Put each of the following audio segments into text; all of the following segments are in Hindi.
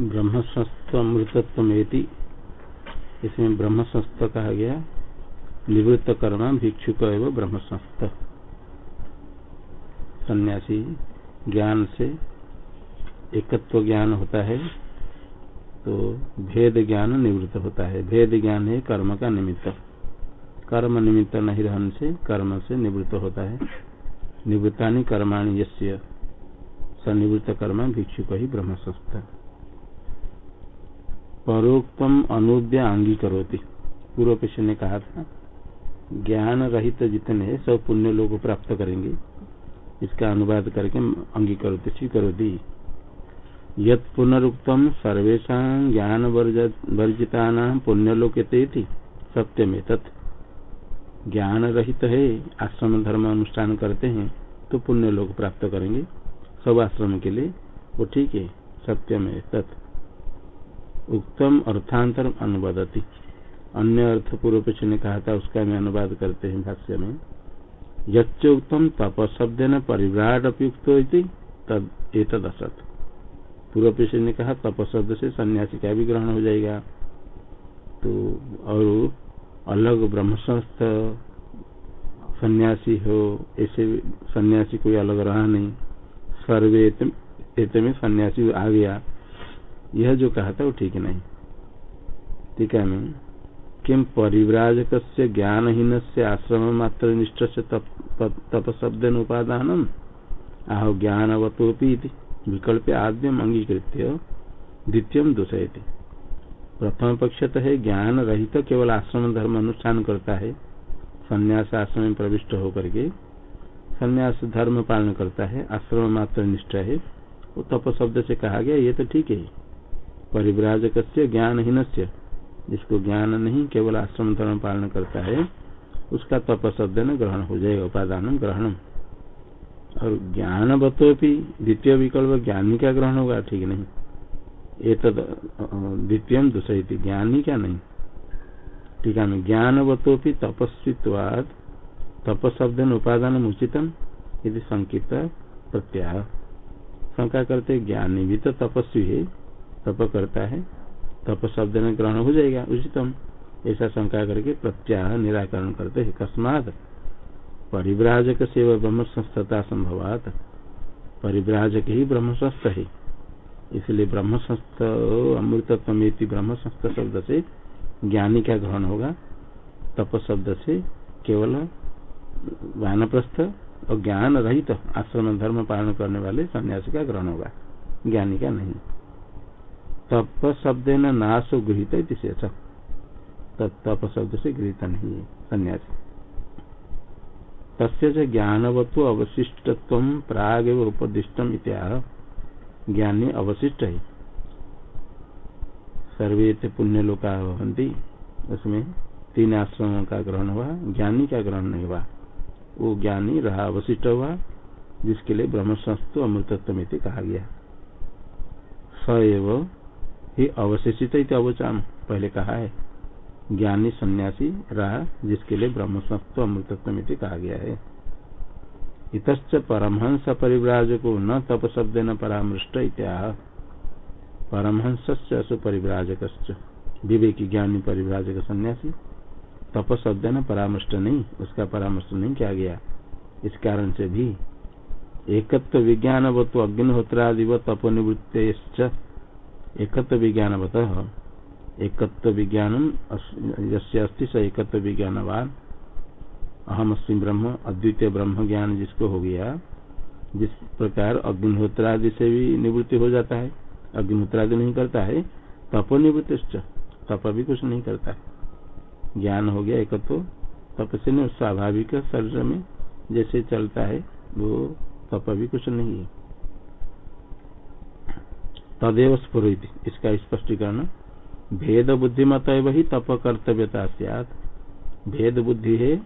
ब्रह्मस्वस्थ अमृतत्व इसमें ब्रह्मस्वस्थ कहा गया निवृत्त कर्मा भिक्षुक एवं ब्रह्मस्वस्थ सन्यासी ज्ञान से एकत्व ज्ञान होता है तो भेद ज्ञान निवृत्त होता है। भेद ज्ञान है कर्म का निमित्त। कर्म निमित्त नहीं रहने से कर्म से निवृत्त होता है। निवृत्ता कर्माणी यश्य सनिवृत्त कर्म भिक्षुक ही ब्रह्मस्वस्थ परोक्तम अनुद्य आंगी करोती पूर्व पेश ने कहा था, ज्ञान रहित जितने सब पुण्य लोग प्राप्त करेंगे। इसका अनुवाद करके अंगी करोती स्वीकरोती। यत पुनरुक्तम सर्वेशा ज्ञान वर्जिता पुण्यलोक सत्य में तत् ज्ञान रहित है, आश्रम धर्म अनुष्ठान करते हैं तो पुण्य लोग प्राप्त करेंगे। सब आश्रम के लिए, वो ठीक है सत्य में तत् उत्तम अर्थांतर अनुवादती। अन्य अर्थ पूर्व पेश ने कहा था, उसका मैं अनुवाद करते हैं भाष्य में। यच्चोक्तम तप शब्द न परिव्राट उपयुक्त तद असत पूर्व पेश ने कहा तप शब्द से सन्यासी का भी ग्रहण हो जाएगा। तो और अलग ब्रह्मस्थ सन्यासी हो, ऐसे सन्यासी कोई अलग रहा नहीं। सर्वे में सन्यासी आ गया। यह जो कहा था वो ठीक नहीं। टीका में। किम परिव्राजक से ज्ञानहीन से आश्रम मात्र निष्ठ से तप शब्द उपादान आह ज्ञानवतोपी विकल्प आद्यम अंगीकृत द्वितीय दूषयती। प्रथम पक्ष तो है ज्ञान रहित तो केवल आश्रम धर्म अनुष्ठान करता है। संन्यास आश्रम में प्रविष्ट होकर के संन्यास धर्म पालन करता है। आश्रम मात्र निष्ठ है। वो तप शब्द से कहा गया, ये तो ठीक है। परिव्राजक से ज्ञानहीन से जिसको ज्ञान नहीं, केवल आश्रम धर्म पालन करता है, उसका तप न ग्रहण हो जाएगा, उपादान ग्रहण। और ज्ञान बतोपी द्वितीय विकल्प ज्ञानी का ग्रहण होगा, ठीक नहीं। ये द्वितीय दूसरी ज्ञानी क्या नहीं। ठीक है ज्ञान बतोपी तपस्वित्वाद तप शब्द उपादान उचितम यदि संकित प्रत्याह शंका करते, ज्ञानी भी तो तपस्वी है। तप करता है, तप शब्द में ग्रहण हो जाएगा उचितम। ऐसा शंका करके प्रत्याह निराकरण करते है। कस्मात परिव्राजक से वह ब्रह्म संस्थता संभवात। परिव्राजक ही ब्रह्म संस्थ है। इसलिए ब्रह्म संस्थ अमृतत्व ब्रह्म संस्थ शब्द से ज्ञानी का ग्रहण होगा। तप शब्द से केवल वानप्रस्थ और ज्ञान रहित आश्रम धर्म पालन करने वाले सन्यासी का ग्रहण होगा। ज्ञानी का नहीं। तप शब्द न नाश गृहित शेष। तप शब्द से गृहित नहीं है, सन्यासी। तस्य ज्ञानवत्व अवशिष्टत्व प्राग उपदिष्टम इत्याह। ज्ञानी अवशिष्ट है। सर्वे पुण्य लोका भवंती उसमें तीन आश्रमों का ग्रहण हुआ, ज्ञानी का ग्रहण नहीं हुआ। वो ज्ञानी रहा अवशिष्ट हुआ, जिसके लिए ब्रह्म संस्तु अमृतत्व कहा गया। स एवं ही अवशेषित अवचाम पहले कहा है, ज्ञानी सन्यासी रहा, जिसके लिए ब्रह्म अमृतत्व कहा गया है। इत परमहंस परिव्राजको न तप शब्द न परामृष्ट इत्याह। परमहंस सुपरिव्राजक विवेकी ज्ञानी परिव्राजक सन्यासी तप शब्द न परामृष्ट नहीं, उसका परामर्श नहीं किया गया। इस कारण से भी एकत्व विज्ञान व तो अग्निहोत्रादि व तपोनिवृत्त एकत्व विज्ञान विज्ञानवत एकत्व विज्ञान अस्ति स एकत्व विज्ञानवान। अहम अस्म ब्रह्म, अद्वितीय ब्रह्म ज्ञान जिसको हो गया, जिस प्रकार अग्निहोत्रादि से भी निवृत्ति हो जाता है, अग्निहोत्रादि नहीं करता है, तपो निवृत्ति तप भी कुछ नहीं करता है। ज्ञान हो गया एकत्व, तप से स्वाभाविक शरीर में जैसे चलता है, वो तप भी कुछ नहीं है। तदेव स्फुरित। इसका स्पष्टीकरण, भेद बुद्धि मत ही तप कर्तव्यता सियात। भेद बुद्धि है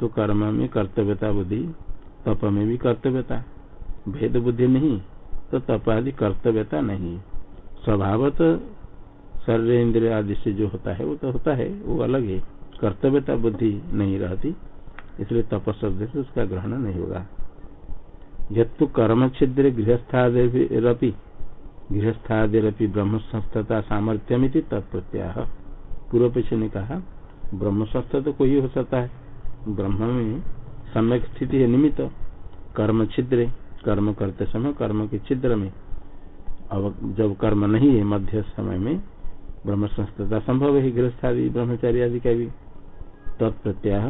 तो कर्म में कर्तव्यता बुद्धि, तप में भी कर्तव्यता। भेद बुद्धि नहीं तो तप आदि कर्तव्यता नहीं। स्वभावत शरीर इंद्रिय आदि से जो होता है वो तो होता है, वो अलग है। कर्तव्यता बुद्धि नहीं रहती, इसलिए तप शब्द से उसका ग्रहण नहीं होगा। यू कर्म छिद्र गृहस्थादि गृहस्थादिरपि ब्रह्म संस्थता सामर्थ्यमिति तत्प्रत्याह पूर्व पीछे ने कहा ब्रह्म संस्थ तो कोई हो सकता है। ब्रह्म में सम्यक स्थिति है निमित्त। कर्म छिद्र, कर्म करते समय, कर्म के छिद्र में। अब जब कर्म नहीं है, मध्य समय में ब्रह्म संस्थता संभव है, गृहस्थादि, ब्रह्मचारी आदि का भी। तत्प्रत्याह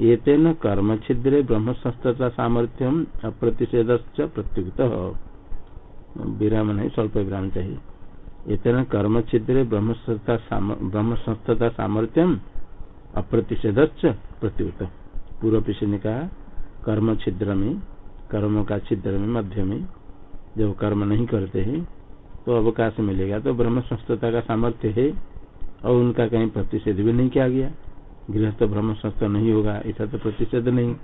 ये तेन कर्म छिद्रे ब्रह्म संस्थता सामर्थ्यम अप्रतिषेध प्रत्युक्त। विराम नहीं, स्वल्प विराम चाहिए। ये तेन कर्म छिद्रे ब्रह्म संस्थता सामर्थ्यम अप्रतिषेध प्रत्युत। पूर्व पिछले ने कहा कर्म छिद्र में कर्म का छिद्र में मध्य में जब कर्म नहीं करते हैं तो अवकाश मिलेगा तो ब्रह्म संस्थता का सामर्थ्य है, और उनका कहीं प्रतिषेध भी नहीं किया गया। गृहस्थ ब्रह्म संस्था नहीं होगा, ऐसा तो प्रतिषेध नहीं।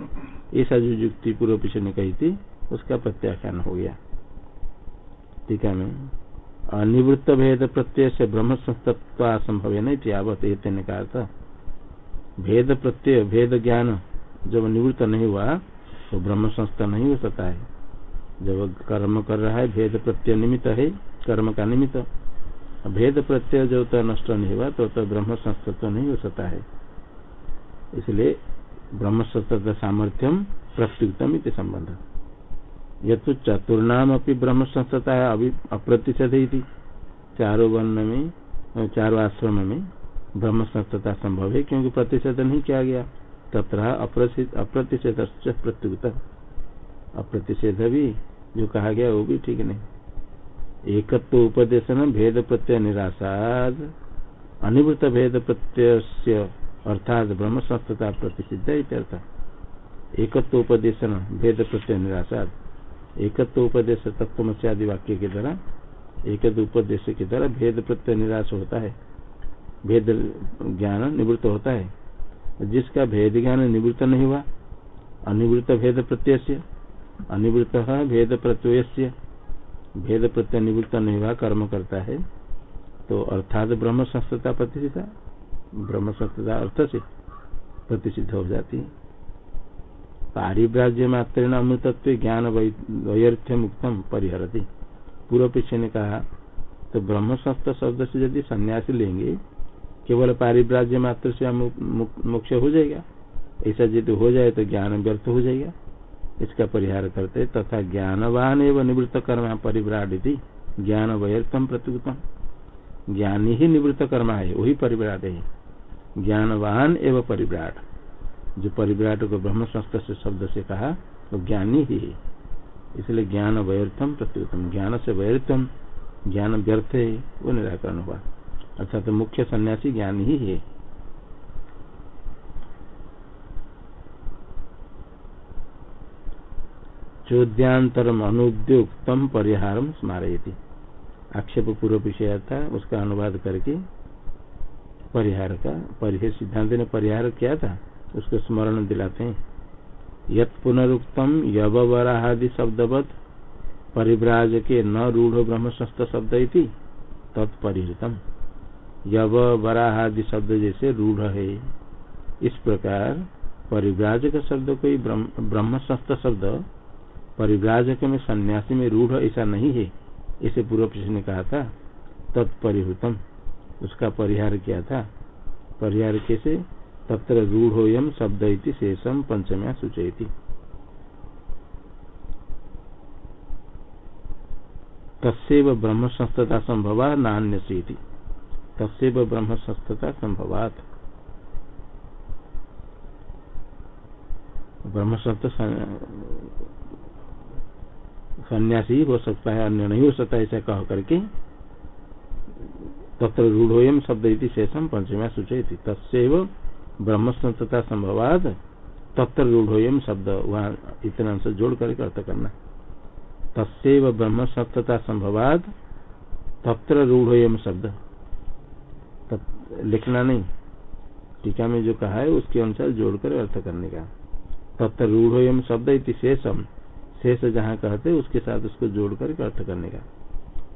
ऐसा जो युक्ति पूर्व पिछले ने कही थी, उसका प्रत्याख्यान हो गया। है मैं अनिवृत्त भेद प्रत्यय से ब्रह्म संस्तत्व असंभव है। नहीं आवत ने कहा था। भेद प्रत्यय भेद ज्ञान जब निवृत्त नहीं हुआ तो ब्रह्म संस्था नहीं हो सकता है। जब कर्म कर रहा है भेद प्रत्यय निमित्त है कर्म का निमित्त। भेद प्रत्यय जब तक नष्ट नहीं हुआ तो, तो ब्रह्म संस्था तो नहीं हो सकता है। इसलिए ब्रह्म संस्था सामर्थ्यम प्रत्युक्तम संबंध। यह तो चतुर्नाम अपनी ब्रह्म संस्थता है अभी अप्रतिशत ही चारों वर्ण में चारों आश्रम में ब्रह्म संस्थता संभव है क्योंकि प्रतिशत नहीं किया गया। तथा अप्रतिषेध प्रत्युत अप्रतिषेध भी जो कहा गया, वो भी ठीक नहीं। एकत्व उपदेशन, भेद प्रत्यय निराशाद अनिवृत भेद प्रत्यय अर्थात ब्रह्म संस्थता प्रतिषिद्ध एकत्व उपदेशन, भेद प्रत्यय निराशाद। एकत्व उपदेश तत्व आदि वाक्य के द्वारा एक उपदेश के द्वारा भेद प्रत्यय निराश होता है। भेद ज्ञान निवृत्त होता है। जिसका भेद ज्ञान निवृत्त नहीं हुआ, अनिवृत्त भेद प्रत्यय अनिवृत्त भेद प्रत्यय भेद प्रत्यय निवृत्त नहीं हुआ, कर्म करता है तो अर्थात ब्रह्म संस्थता प्रतिष्ठा ब्रह्म संस्थता अर्थ से प्रतिष्ठित हो जाती है। पारिव्राज्य मात्र अमृतत्व ज्ञान वैर्थ्य मुक्तम परिहरती। पूर्व पीछे ने कहा तो ब्रह्म संस्था शब्द से यदि सन्यासी लेंगे, केवल पारिव्राज्य मात्र से मोक्ष हो जाएगा। ऐसा यदि हो जाए तो ज्ञान व्यर्थ हो जाएगा। इसका परिहार करते तथा ज्ञानवान एवं निवृत्त कर्म परिव्राट ज्ञान व्यर्थम प्रत्युतम ज्ञानी ही निवृत्त कर्म है, वही परिव्राट है। ज्ञानवान एवं परिव्राट। जो परिव्राट को ब्रह्म संस्था से शब्द से कहा, वो तो ज्ञानी ही है। इसलिए ज्ञान व्यर्थम प्रत्युतम ज्ञान से व्यर्थम ज्ञान व्यर्थ है, वो निराकरण हुआ। अर्थात तो मुख्य सन्यासी ज्ञान ही है। चौद्यांतरम अनुद्योक्तम परिहारम स्मारयती। आक्षेप पूर्व विषय था, उसका अनुवाद करके परिहार का परिहार सिद्धांत ने परिहार किया था। उसको स्मरण दिलाते हैं। यत पुनरुक्तम यवराहादि शब्दवत परिव्राज के न रूढ़ ब्रह्म संस्थ शब्द तत्परिहृतम। यव वराहादि शब्द जैसे रूढ़ है। इस प्रकार परिव्राजक शब्द कोई ब्रह्म संस्थ शब्द परिव्राजक में सन्यासी में रूढ़ ऐसा नहीं है, इसे पूर्व पक्ष ने कहा था, तत्परिहृतम। उसका परिहार किया था? परिहार कैसे? तत्र रूढ़ोयम शब्द इति शेषम पंचम्या सूचयती। तस्व ब्रह्म संस्थता संभवा नान्य से तस्व ब्रह्म संस्थता संभवात ब्रह्म संस्थ सन्यासी हो सकता है, अन्य नहीं हो सकता ऐसा कह करके तत्र रूढ़ोयम शब्द इति शेषम पंचम्या सूचयती। तस्व ब्रह्म संस्थता संभवाद तत्र रूढ़ोयम शब्द। वहाँ इतना अंश जोड़ करके अर्थ करना। तस्व ब्रह्म संस्थता संभवाद तत्र रूढ़ोयम शब्द लिखना नहीं। टीका में जो कहा है, उसके अनुसार जोड़कर अर्थ करने का। तत्व रूढ़ शब्द इति शेषम। शेष जहाँ कहते उसके साथ उसको जोड़कर अर्थ करने का।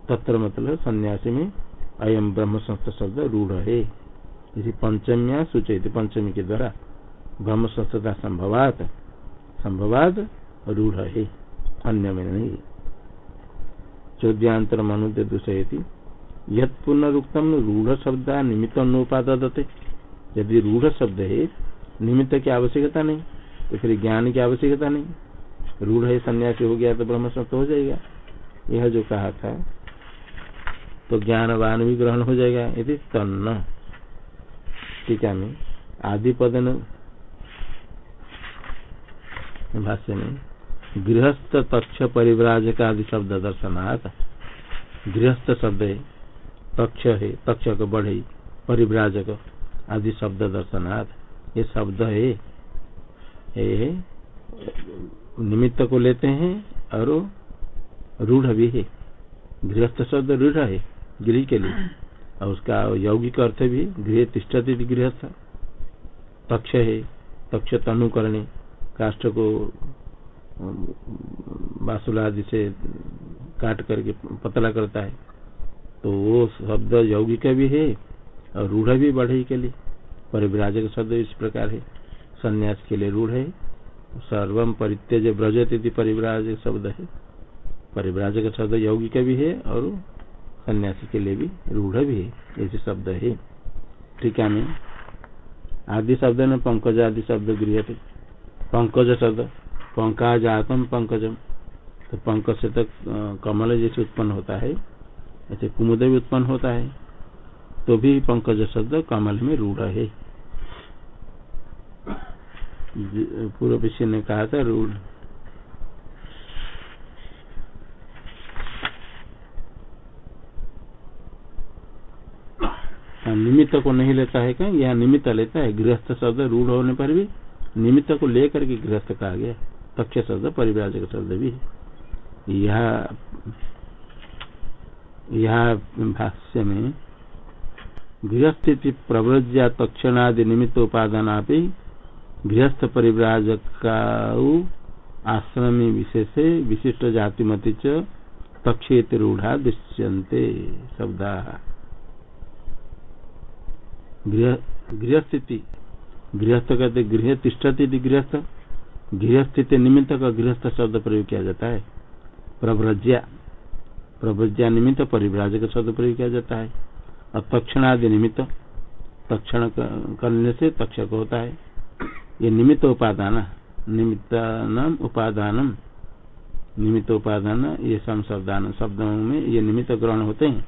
तत्र मतलब सन्यासी में अयम ब्रह्म संस्थ शब्द रूढ़ है। इसी पंचम्या सूचित पंचमी के द्वारा ब्रह्म संस्थता संभवात रूढ़ है अन्य में नहीं। चौद्यांतर मनुद्य दूषयती। यद पुनरुक्तम रूढ़ शब्द निमित्त अनुपादते यदि रूढ़ शब्द है निमित्त की आवश्यकता नहीं तो फिर ज्ञान की आवश्यकता नहीं। रूढ़ है सन्यासी हो गया तो ब्रह्म सत्य हो जाएगा। यह जो कहा था तो ज्ञानवान भी ग्रहण हो जाएगा। यदि तन्न। टीका में आदि पद भाष्य में गृहस्थ तक्ष परिव्राजक आदि शब्द दर्शनाथ गृहस्थ शब्द तक्ष है तक्ष को बढ़े, परिव्राजक आदि शब्द दर्शनाथ ये शब्द है, ये निमित्त को लेते हैं और रूढ़ भी है। गृहस्थ शब्द रूढ़ है, गृह के लिए। और उसका यौगिक अर्थ भी, गृह तिष्ठती गृहस्थ। तक्ष है तक्ष तनु करने, काष्ठ को बासुलादि से काट करके पतला करता है। तो वो शब्द यौगिक भी है और रूढ़ भी बढ़े के लिए परिव्राजक शब्द इस प्रकार है। संन्यास के लिए रूढ़ है सर्वम परित्यज ब्रजत परिव्राजक शब्द है। परिव्राजक शब्द यौगिक भी है और सन्यासी के लिए भी रूढ़ भी है, ऐसे शब्द है। टीका में आदि शब्द ने पंकज, आदि शब्द गृह थे पंकज शब्द पंका जातम पंकजम तो पंकज से तक कमल जैसे उत्पन्न होता है, ऐसे कुमुद भी उत्पन्न होता है। तो भी पंकज शब्द कमल में रूढ़ है। पूर्व विषय ने कहा था, रूढ़ निमित्त को नहीं लेता है क्या? यह निमित्त लेता है, गृहस्थ शब्द रूढ़ होने पर भी निमित्त को लेकर के गृहस्थ कहा गया तक्ष शब्द परिव्राजक शब्द भी यह यह भाष्य में गृहस्थिति प्रव्रज्या तक्षणादि निमित्त उपादान आप गृहस्थ परिव्राजक का आश्रमी विशेष विशिष्ट जाति मत तक्षेत रूढ़ा दृश्यंते शब्दा। गृह स्थिति गृहस्थ कहते गृह तिष्ठती गृहस्थ। गृहस्थिति निमित्त का गृहस्थ शब्द प्रयोग किया जाता है। प्रव्रज्या प्रव्रज्या निमित्त परिव्राजक शब्द प्रयोग किया जाता है। और तक्षण आदि निमित्त। तक्षण करने से तक्षक होता है। ये निमित्त उपादान। निमित्त उपादान निमित्त उपादान ये शब्दान, शब्दों में ये निमित्त ग्रहण होते हैं।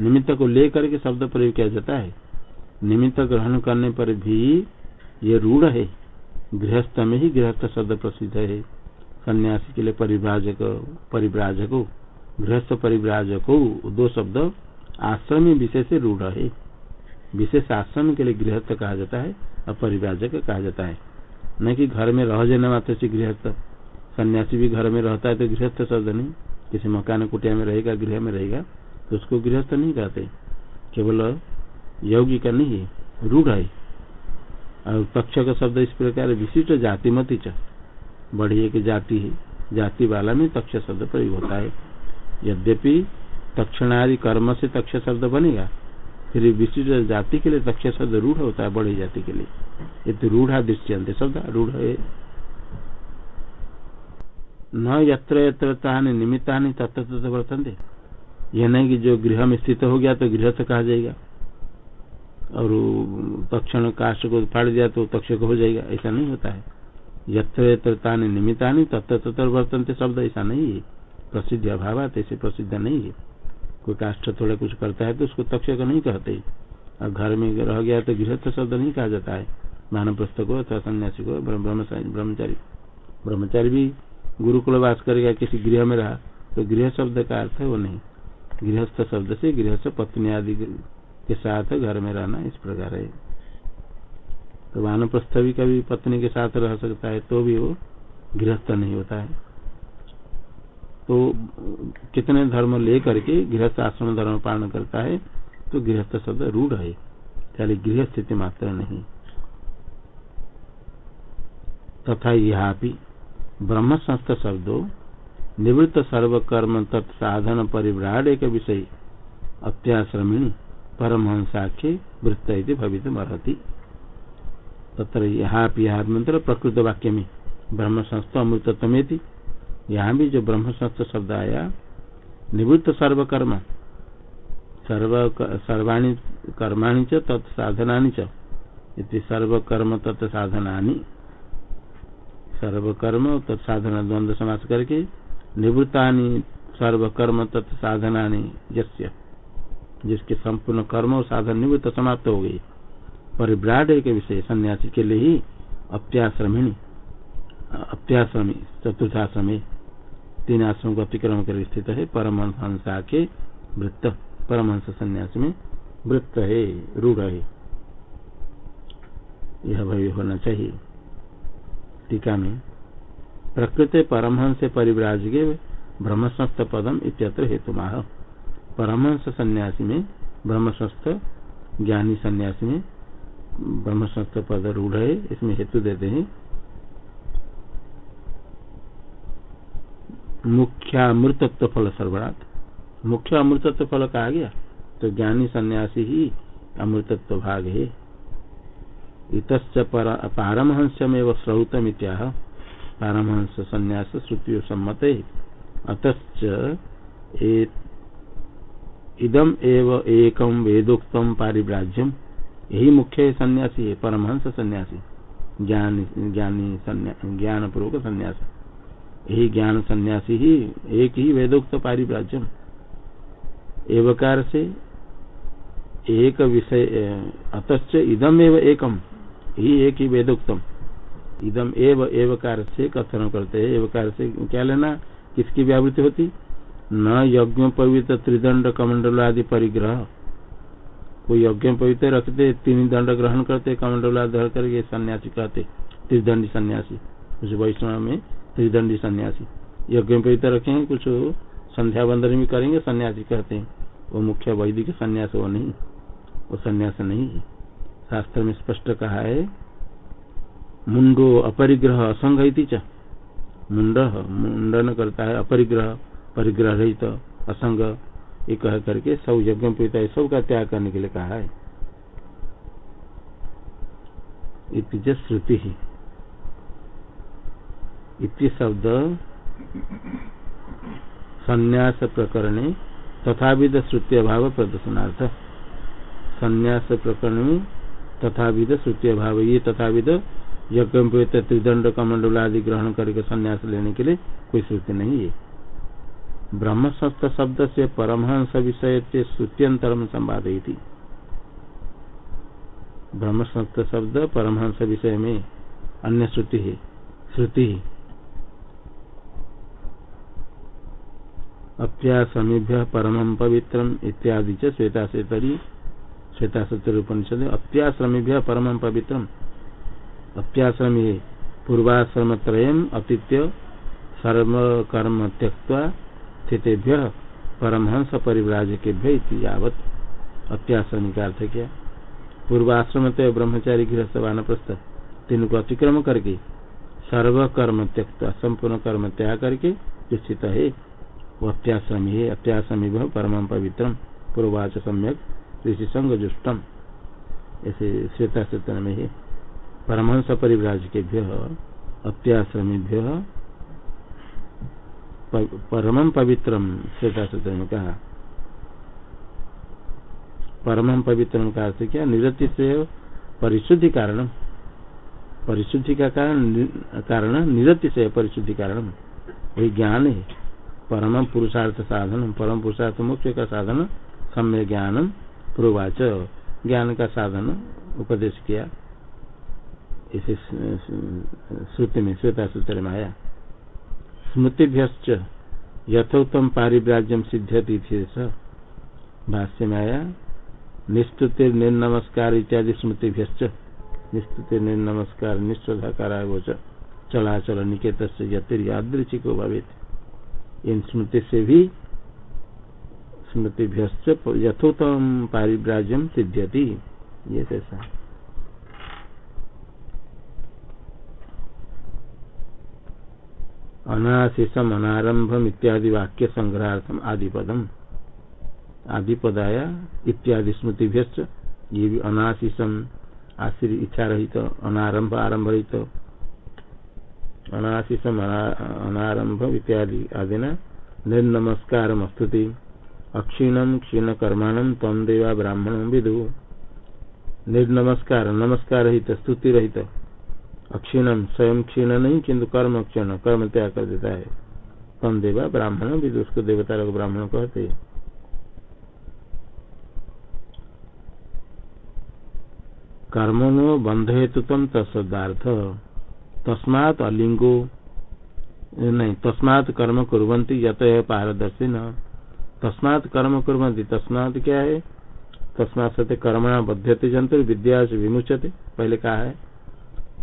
निमित्त को लेकर के शब्द प्रयोग किया जाता है। निमित्त ग्रहण करने पर भी ये रूढ़ है। गृहस्थ में ही गृहस्थ शब्द प्रसिद्ध है। सन्यासी के लिए परिव्राजक परिव्राजक, गृहस्थ परिव्राजक, दो शब्द आश्रम विषय से रूढ़ है। विशेष आश्रम के लिए गृहस्थ कहा जाता है, और परिव्राजक कहा जाता है। न कि घर में रह जाने मात्र से गृहस्थ। सन्यासी भी घर में रहता है तो गृहस्थ शब्द नहीं। किसी मकान कुटिया में रहेगा, गृह में रहेगा तो उसको गृहस्थ नहीं कहते। केवल योगी का नहीं है, रूढ़ है। और तक्ष का शब्द इस प्रकार विशिष्ट जाति मत बढ़ी एक जाति है, जाति वाला में तक्ष शब्द प्रयोग होता है। यद्यपि तक्षणादि कर्म से तक्ष शब्द बनेगा, फिर विशिष्ट जाति के लिए तक्ष शब्द रूढ़ होता है, बड़ी जाति के लिए। ये तो रूढ़ा दृष्टि शब्द, रूढ़ है। न यत्र यत्र निमित्ता तत्व वर्तन यह नहीं कि जो गृह में स्थित हो गया तो गृह से कहा जाएगा। और तक्षण काष्ट को फाड़ दिया तो तक्षक हो जाएगा, ऐसा नहीं होता है। यत्र निमित्ता नहीं तत्व तत्र वर्तन शब्द ऐसा नहीं है प्रसिद्ध अभाव ऐसे प्रसिद्ध नहीं है कोई काष्ट थोड़ा कुछ करता है तो उसको तक्षक नहीं कहते और घर में रह गया तो गृहस्थ शब्द नहीं कहा जाता है मानव प्रस्थ को अथवा सन्यासी को ब्रह्मचारी ब्रह्मचारी भी गुरुकुल वास करेगा किसी गृह में रहा तो गृह शब्द का अर्थ है वो नहीं गृहस्थ शब्द से गृहस्थ पत्नी आदि के साथ घर में रहना इस प्रकार है। तो वानप्रस्थ भी कभी पत्नी के साथ रह सकता है तो भी वो गृहस्थ नहीं होता है। तो कितने धर्म ले करके गृहस्थ आश्रम धर्म पालन करता है तो गृहस्थ शब्द रूढ़ है खाली गृह स्थिति मात्र नहीं। तथा यहाँ ब्रह्म संस्थ शब्दों, निवृत्त सर्वकर्म तत्साधन परिव्राड एक विषय, अत्याश्रमिणी। परमहंसाख्य वृत्त भवित अर्ति तत्र यहाँ यहाँ मंत्र प्रकृत वाक्य में ब्रह्म संस्थ अमृतत्व यहाँ भी जो ब्रह्म संस्थ शब्द आया, निवृत्त सर्वकर्म, सर्व सर्वाणी, कर्माणी च तत्साधना च। सर्वकर्म तत्साधना सर्वकर्म तत्साधना द्वंद्व समास करके निवृत्ता सर्वकर्म तत्साधना जस्य जिसके संपूर्ण कर्म और साधन निवृत्त समाप्त हो गई। परिव्राट एक विषय सन्यासी के लिए ही अप्याश्रमिणी, अप्याश्रमी चतुर्थाश्रमी तीन आश्रम को अतिक्रम कर स्थित है। परमहंसा के वृत्त, परमहंस संन्यास में वृत्त है, रूढ़ है। यह भय होना चाहिए। टीका में, प्रकृति परमहंस परिव्राज के ब्रह्मस्थ पदम इत्यत्र हेतु माह परमहंस सन्यासी में ब्रह्मस्थ ज्ञानी सन्यासी में ब्रह्मस्थ पद रूढ़ है, इसमें हेतु देते हैं। मुख्य अमृतत्व फल सर्वनाथ। मुख्य अमृतत्व फल कहा गया? तो ज्ञानी सन्यासी ही अमृतत्व भाग है। इत पारमहंस में श्रौतम इत्याह पारमहंस संन्यास श्रुति सम्मत। अतच इदम एव एकम वेदोक्तम पारिव्राज्यम। यही मुख्य सन्यासी है, परमहंस सन्यासी। ज्ञान, ज्ञानी ज्ञान पूर्वक सन्यास। यही ज्ञान सन्यासी ही, एक ही वेदोक्त पारिव्राज्यम। एवकार से एक विषय अतच इदम एव एकम। ही एक ही वेदोक्तम। इदम एव एवकार से कथन करते हैं। एवकार से क्या लेना? किसकी व्यावृत्ति होती? न यज्ञ पवित्र त्रिदंड कमंडल आदि परिग्रह। कोई यज्ञ पवित्र रखते, तीन दंड ग्रहण करते कमंडल धर करके सन्यासी कहते, त्रिदंडी सन्यासी। उस वैष्णव में त्रिदंडी सन्यासी। यज्ञ पवित्र रखेंगे, कुछ संध्या बंदन भी करेंगे, सन्यासी कहते हैं। वो मुख्य वैदिक सन्यास वो नहीं, वो सन्यास नहीं है। शास्त्र में स्पष्ट कहा है, मुंडो अपरिग्रह असंग मुंड, मुंडन करता है अपरिग्रह। परिग्रह रहित तो, असंग ये कह करके सब यज्ञ पीता है सब का त्याग करने के लिए कहा है। श्रुति। शब्द संन्यास प्रकरण तथाविध श्रुति अभाव प्रदर्शनार्थ। संन्यास प्रकरण में तथाविध श्रुति अभाव ये तथाविध यज्ञ त्रिदंड कमंडल आदि ग्रहण करके संन्यास लेने के लिए कोई श्रुति नहीं है। ब्रह्म सत्य शब्द से परमहंस विषय से श्रुत्यंतरम संवादी थी ब्रह्म सत्य शब्द परमहंस विषय में अन्य श्रुति। है श्रुति अप्यासमीभ्य परम पवित्रम इत्यादि श्वेता श्वेतरी श्वेता उपनिषद अप्याश्रमीभ्य परम पवित्रम। अप्याश्रमी पूर्वाश्रम त्रयम अतिथ्य सर्व कर्म त्यक्ता स्थितेभ्य परमहंस परिव्राजकेभ्य यावत अत्याश्रमी का अर्थ क्या। पूर्वाश्रम तो ब्रह्मचारी गृहस्थ वानप्रस्थ तीन को अतिक्रम करके सर्व कर्म त्यक्ता, संपूर्ण कर्म त्याग करके स्थित है। वो अत्याश्रमी है अत्याश्रमी परम पवित्रम पूर्वाच सम्यक ऋषि संग जुष्टम ऐसे श्वेता चेतन में है। परमहंस परिव्राज के भ्य अत्याश्रमीभ्य परम पवित्रम श्वेता सूत्र में कहा परम पवित्रम का अर्थ क्या? निरति से परिशुद्धि कारण। परिशुद्धि का कारण कारण निरति से परिशुद्धि कारण। वही ज्ञान है। परम पुरुषार्थ साधन, परम पुरुषार्थ मुख्य का साधन सम्य ज्ञान पूर्वाच ज्ञान का साधन, उपदेश किया। इसे श्रुति में श्वेता सूत्र में आया। स्मृतिभ्य यथोत्तम पारिव्राज्यम सिद्ध्यति भाष्य में आया निस्तुति निर्नमस्कार इत्यादि स्मृतिभ्य निस्तुति निर्नमस्कार निश्चलाकार चलाचल निकेत यतिर्यादृचिको भवेत। इन स्मृति से भी स्मृतिभ्य यथोत्तम पारिव्राज्यम सिद्ध्यति। ये ऐसा अनाशिषम अनारंभम इत्यादि वाक्य संग्रहार्थम आदिपदम। आदिपदाया इत्यादि स्मृति ये भी अनाशिषम आश्री इच्छा रहित तो, अनारंभ आरंभ रहित अनाशिषम अनारंभ इत्यादि आदि न निर्नमस्कार स्तुति अक्षीणम क्षीण कर्माणम तम देवा ब्राह्मण विदु। निर्नमस्कार नमस्कार रहित स्तुति रहित अक्षीणम स्वयं क्षीण नहीं, किंतु कर्म क्षीण कर्म त्याग कर देता है। तम देवा ब्राह्मण, विदु उसको देवता लोग ब्राह्मण कहते हैं। कर्मणो बंध हेतु तम तत्दार्थ तस्मात अलिंगो नहीं, तस्मात कर्म कुरंती यत पारदर्शी न तस्मात कर्म कुरंती तस्मात क्या है? तस्मात सत्य कर्मणा बध्यते जंतु विद्या से विमुचते पहले कहा है।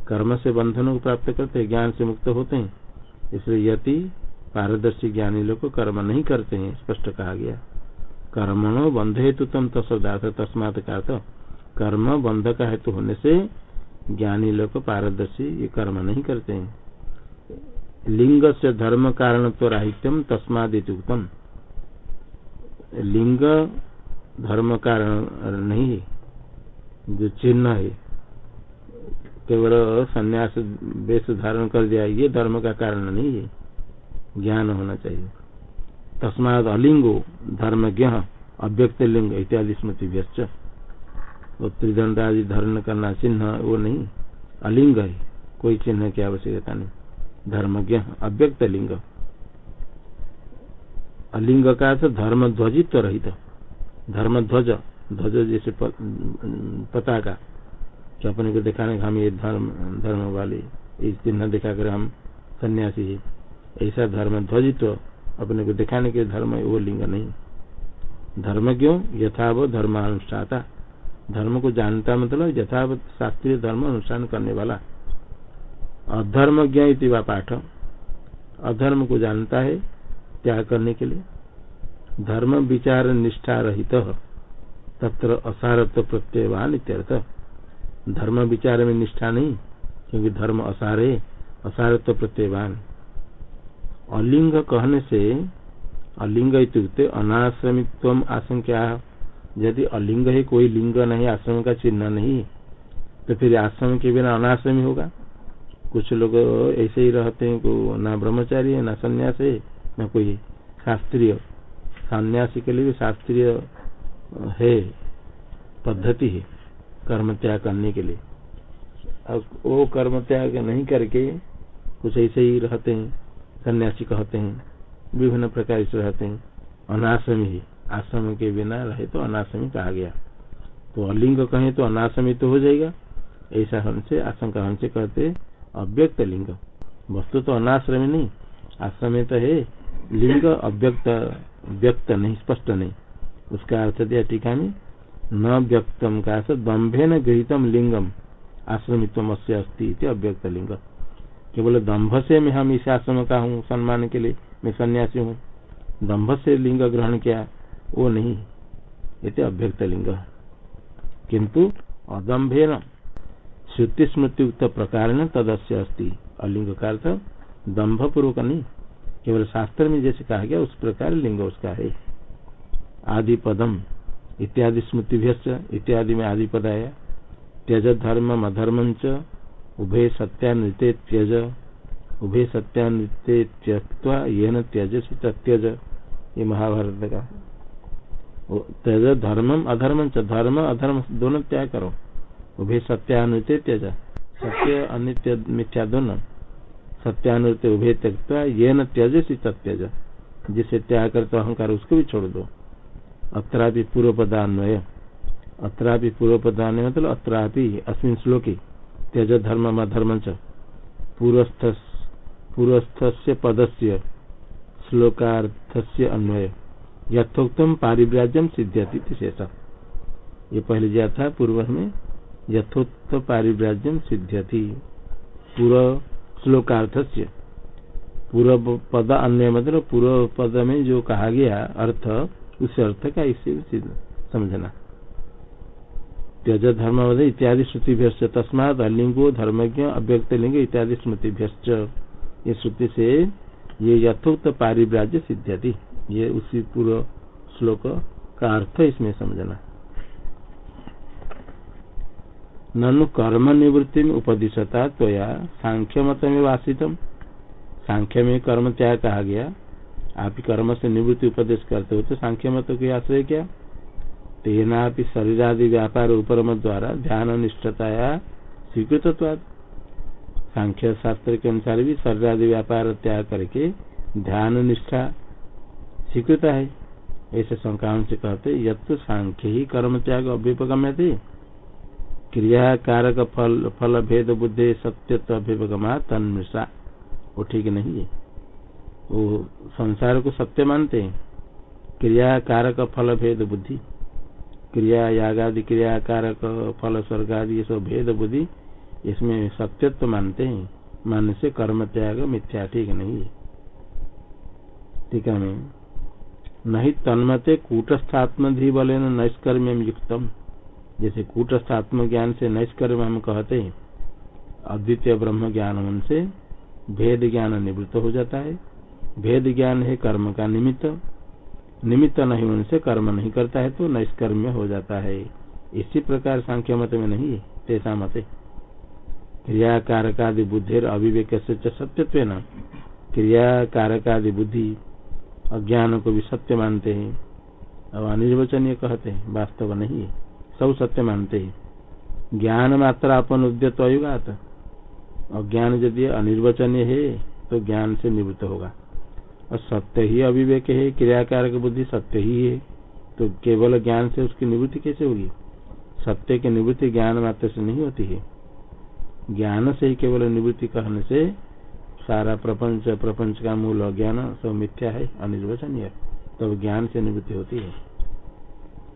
कर्म से बंधनों को प्राप्त करते हैं ज्ञान से मुक्त होते हैं। इसलिए यति पारदर्शी ज्ञानी लोग कर्म नहीं करते हैं, स्पष्ट कहा गया। कर्मणो बंध हेतु तम तस्दार्थ तस्मात का कर्म बंध का हेतु होने से ज्ञानी लोग पारदर्शी ये कर्म नहीं करते हैं। लिंग से धर्म कारण तो राहित्यम तस्मादितुक्तम लिंग धर्म कारण नहीं है, जो चिन्ह है। केवल संन्यास वेश धारण कर दिया, ये धर्म का कारण नहीं है। ज्ञान होना चाहिए। तस्माद अलिंगो धर्मज्ञ अव्यक्त लिंग इत्यादि स्मृति व्यस्त त्रिदंड आदि धारण करना चिन्ह, वो नहीं। अलिंग है, कोई चिन्ह की आवश्यकता नहीं। धर्मज्ञ अव्यक्त लिंग। अलिंग का अर्थ धर्म ध्वजित्व रहित। धर्म ध्वज ध्वज जैसे पताका कि अपने को दिखाने हम ये धर्म धर्म वाले इस चिन्ह दिखाकर हम सन्यासी है। ऐसा धर्म ध्वजित्व अपने को दिखाने के धर्म वो लिंग नहीं। धर्म क्यों? यथावत धर्मानुष्ठाता। धर्म को जानता मतलब यथावत शास्त्रीय धर्म अनुष्ठान करने वाला। अधर्म ज्ञ वा पाठ अधर्म को जानता है त्याग करने के लिए। धर्म विचार निष्ठा रहित। तत्र असारत्व प्रत्ययवान इत्यर्थ। धर्म विचार में निष्ठा नहीं, क्योंकि धर्म असार है असारत्व प्रत्ययवान। अलिंग कहने से, अलिंग इत्युक्ते अनाश्रमित्व आशंका यदि अलिंग है कोई लिंग नहीं, आश्रम का चिन्ह नहीं तो फिर आश्रम के बिना अनाश्रमी होगा। कुछ लोग ऐसे ही रहते हैं को ना ब्रह्मचारी है, ना संन्यास है, न कोई शास्त्रीय। सन्यासी के लिए भी शास्त्रीय है, पद्धति है। कर्म त्याग करने के लिए। अब वो कर्म त्याग नहीं करके कुछ ऐसे ही रहते हैं, सन्यासी कहते हैं, विभिन्न प्रकार से रहते हैं। अनाश्रमी ही, आश्रम के बिना रहे तो अनाश्रमी कहा गया। तो अलिंग कहें तो अनाश्रमी तो हो जाएगा। ऐसा हमसे, आशंका हमसे कहते अव्यक्त लिंग। वस्तु तो अनाश्रमी नहीं, आश्रम तो है। लिंग अव्यक्त, व्यक्त नहीं, स्पष्ट नहीं। उसका अर्थ दिया टीका में न व्यक्तम का दम्भे न गृहितम लिंगम आश्रमित्व अस्थि अव्यक्त लिंग केवल दम्भ से मैं हम इस आश्रम का हूँ, सम्मान के लिए, मैं सन्यासी हूँ। दम्भ से लिंग ग्रहण किया, वो नहीं, ये अव्यक्त लिंग किंतु अदम्भे न श्रुति स्मृति युक्त प्रकार न तदस्य अस्थि अलिंग का अर्थ दम्भ पूर्वक नहीं, केवल शास्त्र में जैसे कहा गया, उस प्रकार लिंग उसका है। आदि पदम इत्यादि स्मृति इत्यादि में आदि पद आया त्यज धर्म अधर्म च उभय सत्यानृत्य त्यज। उभय सत्यानृत्य त्यक्वा यह न त्यज त्यज ये महाभारत का त्यज धर्मम अधर्म च धर्म, अधर्म दोनों त्याग करो। उभय सत्यानुत्य त्यज। सत्य, अनित्य, मिथ्या दोनों। सत्यानुत्य उभय त्यक्ता ये न त्यज सी त्यज जिसे त्याग कर तो अहंकार, उसको भी छोड़ दो। अत्रापि पूर्व पदान्वय अत्रापि पूर्व पदान्वय मतलब अत्रापि, अस्मिन श्लोकी। त्यज धर्म धर्म च। पूर्वस्थ पूर्वस्थ पदस्य श्लोकार्थस्य अन्वय। यथोक्तम पारिव्राज्यम सिद्ध्यति शेष। ये पहले दिया था पूर्व में यथोत्त पारिव्राज्यम सिद्ध्यति। पूर्व श्लोकार्थ से पूर्व पद अन्य मतलब पूर्व पद में जो कहा गया अर्थ उस अर्थ का इसे समझना। त्यज धर्म इत्यादि श्रुति भ्यस्त तस्मात अलिंगो धर्मज्ञ अव्यक्त लिंग इत्यादि स्मृति भ्यस्त ये श्रुति से ये यथोक्त पारिव्राज्य सिद्ध्यति। ये उसी पूर्व श्लोक का अर्थ इसमें समझना। ननु कर्म निवृत्ति में उपदिशता तो या सांख्य मत में वासितम सांख्य में कर्म त्याग कहा गया। आप कर्म से निवृत्ति उपदेश करते हो तो सांख्य मत की आश्रय क्या? तेना शरीर आदि व्यापार उपरम द्वारा ध्यान निष्ठताया स्वीकृत सांख्य शास्त्र के अनुसार भी शरीर आदि व्यापार त्याग करके ध्यान निष्ठा स्वीकृत है। ऐसे शंका से कहते यद सांख्य ही कर्म त्याग अभ्युपगम्य थे क्रिया कारक फल फल भेद बुद्धि सत्य अभ्युपगमा तन्मृषा। वो ठीक नहीं। है वो संसार को सत्य मानते हैं। क्रिया, कारक, फल, भेद, बुद्धि। क्रिया याग आदि क्रिया, कारक, फल, स्वर्ग आदि, ये सब भेद, बुद्धि, इसमें सत्यत्व मानते हैं। मानने से कर्म, त्याग, मिथ्या, ठीक नहीं है। ठीक है नहीं तन्मते कूटस्थात्मधि बल नैष्कर्म्य युक्तम। जैसे कूटस्थात्म ज्ञान से नैष्कर्म हम कहते हैं, अद्वितीय ब्रह्म ज्ञान उनसे भेद ज्ञान निवृत्त हो जाता है। भेद ज्ञान है, कर्म का निमित्त। निमित्त नहीं उनसे कर्म नहीं करता है तो नैष्कर्म्य हो जाता है। इसी प्रकार सांख्य मत में नहीं है तेसा मत। क्रिया कारकादि बुद्धि अविवेक से सत्यत्व न क्रिया कारकादि बुद्धि अज्ञान को भी सत्य मानते हैं। और अनिर्वचनीय कहते हैं, वास्तव नहीं है सब सत्य मानते हैं। ज्ञान मात्र अपन उद्यत अयुगात। और ज्ञान यदि अनिर्वचनीय है तो ज्ञान से निवृत्त होगा। और सत्य ही अविवेक है क्रियाकार बुद्धि सत्य ही है। तो केवल ज्ञान से उसकी निवृत्ति कैसे होगी? सत्य की निवृत्ति ज्ञान मात्र से नहीं होती है। ज्ञान से ही केवल निवृत्ति कहने से सारा प्रपंच प्रपंच का मूल अज्ञान सब मिथ्या है, अनिर्वचनीय। तब तो ज्ञान से निवृत्ति होती है।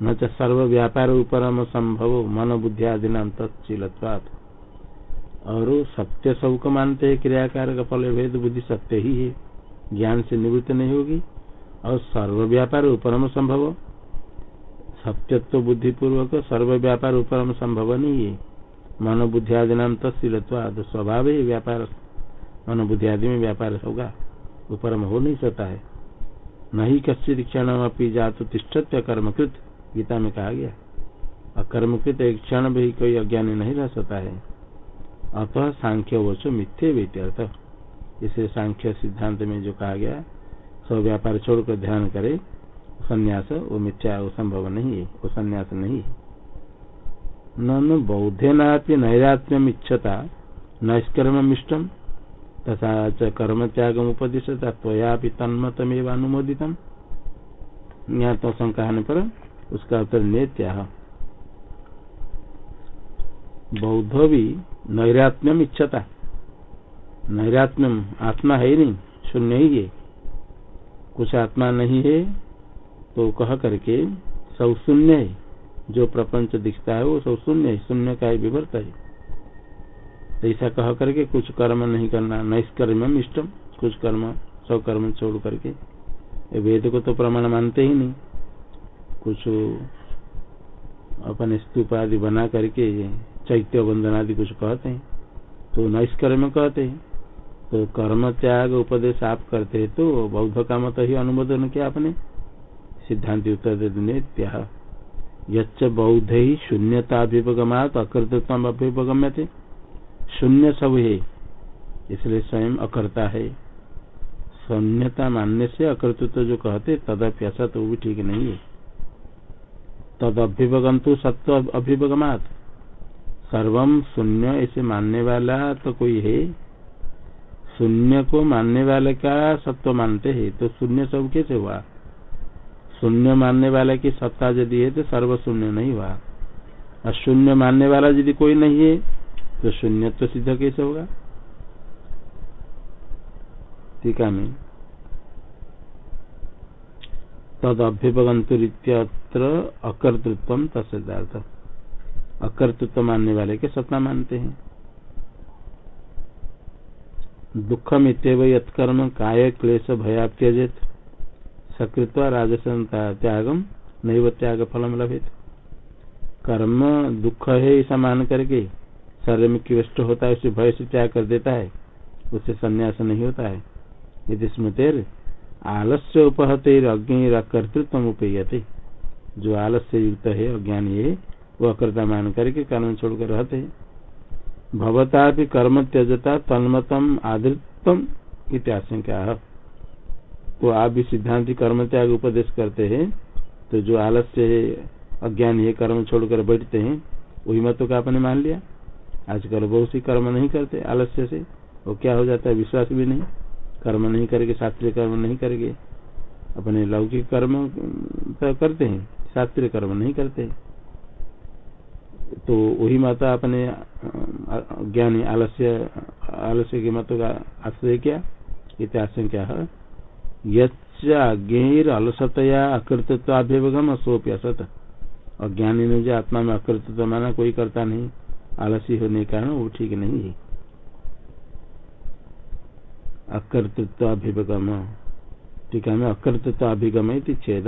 न तो सर्व व्यापार उपरम संभव मन बुद्धि आदि नाम तत्शीलत्वात् और सत्य सबको मानते हैं क्रियाकार का फल, भेद, बुद्धि सत्य ही है। ज्ञान से निवृत्त नहीं होगी और सर्व व्यापार उपरम संभव। सत्यत्व बुद्धि पूर्वक सर्व व्यापार उपरम संभव नहीं है। मन बुद्धि आदि नाम तत्शीलत्वाद स्वभाव ही व्यापार। मन बुद्धि आदि में व्यापार होगा। उपरम हो नहीं सकता है। नहीं कश्चित क्षण अपनी जात तिष्ठत्य कर्मकृत, गीता में कहा गया। अकर्मकृत एक क्षण भी कोई अज्ञानी नहीं रह सकता है। अतः सांख्य वच मिथ्य व्यर्थ इसलिए सांख्य सिद्धांत में जो कहा गया, सब व्यापार छोड़कर ध्यान करे संन्यास वो मिथ्या, वो संभव नहीं है, वो संन्यास नहीं है। न बौद्धे नापि नैरात्म्यम इच्छता नष्कर्म इष्टम तथा च कर्म त्यागम उपदिशता त्वया तन्मतमेव अनुमोदितम। यहाँ तो शंका पर उसका उत्तर नेत्या बौद्ध भी नैरात्म्यम इच्छता। नैरात्म्यम, आत्मा है नहीं, शून्य ही है। कुछ आत्मा नहीं है तो कह करके सब शून्य है। जो प्रपंच दिखता है वो सब शून्य है, शून्य का ही विवर्त है। ऐसा कह करके कुछ कर्म नहीं करना नैष्कर्म इष्टम, कुछ कर्म, सब कर्म छोड़ करके। वेद को तो प्रमाण मानते ही नहीं। कुछ अपने स्तूप आदि बना करके, चैत्य बंधन आदि कुछ कहते हैं तो नैष्कर्म कहते हैं। तो कर्म त्याग, उपदेश आप करते तो बौद्ध का मत ही अनुमोदन किया आपने। सिद्धांत उत्तर देने त्याग यच्च बौद्ध ही शून्यता अभ्युपगमात अकृतम अभ्युपगम्य थे शून्य सब है, इसलिए स्वयं अकर्ता है। शून्यता मानने से अकर्तृत्व जो कहते तदप्य तदप्यसा तो भी ठीक नहीं है। तद अभ्युपगम तो सत्य अभ्युपगमात सर्वम शून्य ऐसे मानने वाला तो कोई है। शून्य को मानने वाले का सत्व मानते हैं तो शून्य सब कैसे हुआ? शून्य मानने वाले की सत्ता यदि है तो सर्व शून्य नहीं हुआ। और शून्य मानने वाला यदि कोई नहीं है तो शून्य तो सिद्ध कैसे होगा? टीका में तद अभ्युपगंतुरीत्यत्र अकर्तृत्व तस्दार्थ अकर्तृत्व मानने वाले के सत्ता मानते हैं। दुखम इतव यत्कर्म काय क्लेश भया त्यजेत। सकृत्वा राजसन त्यागम, नैव त्याग फलम लभित। कर्म दुख है ऐसा मान करके शरीर में क्लिष्ट होता है, उसे भय से त्याग कर देता है उससे संन्यास नहीं होता है। यदि स्मृतिर आलस्य उपहते कर्तृत्व उपेयते, जो आलस्य युक्त है, अज्ञानी है, वो अकृता मान करके कर्म छोड़कर रहते हैं। भवता भी कर्म त्यजता तन्मतम आदृतम इत्याशंका तो आप भी सिद्धांत कर्म त्याग उपदेश करते हैं तो जो आलस्य है, अज्ञान ये कर्म छोड़कर बैठते हैं, वही मतों का आपने मान लिया। आजकल बहुत सी कर्म नहीं करते आलस्य से, वो क्या हो जाता है, विश्वास भी नहीं। कर्म नहीं करके शास्त्रीय कर्म नहीं करके अपने लौकिक कर्म तो करते हैं, शास्त्रीय कर्म नहीं करते। तो वही माता अपने, ज्ञानी आलस्य आलस्य के मत का आश्रय क्या, इतिहास क्या है? यज्ञर अलसतया अकृतत्वाभ्यवगम सोप्य असत अज्ञानी ने जो आत्मा में अकृतत्व माना, कोई करता नहीं। आलसी होने के कारण वो ठीक नहीं है। अकर्तृत्वाभिगम टीका में अकर्तृत्वाभिगम छेद।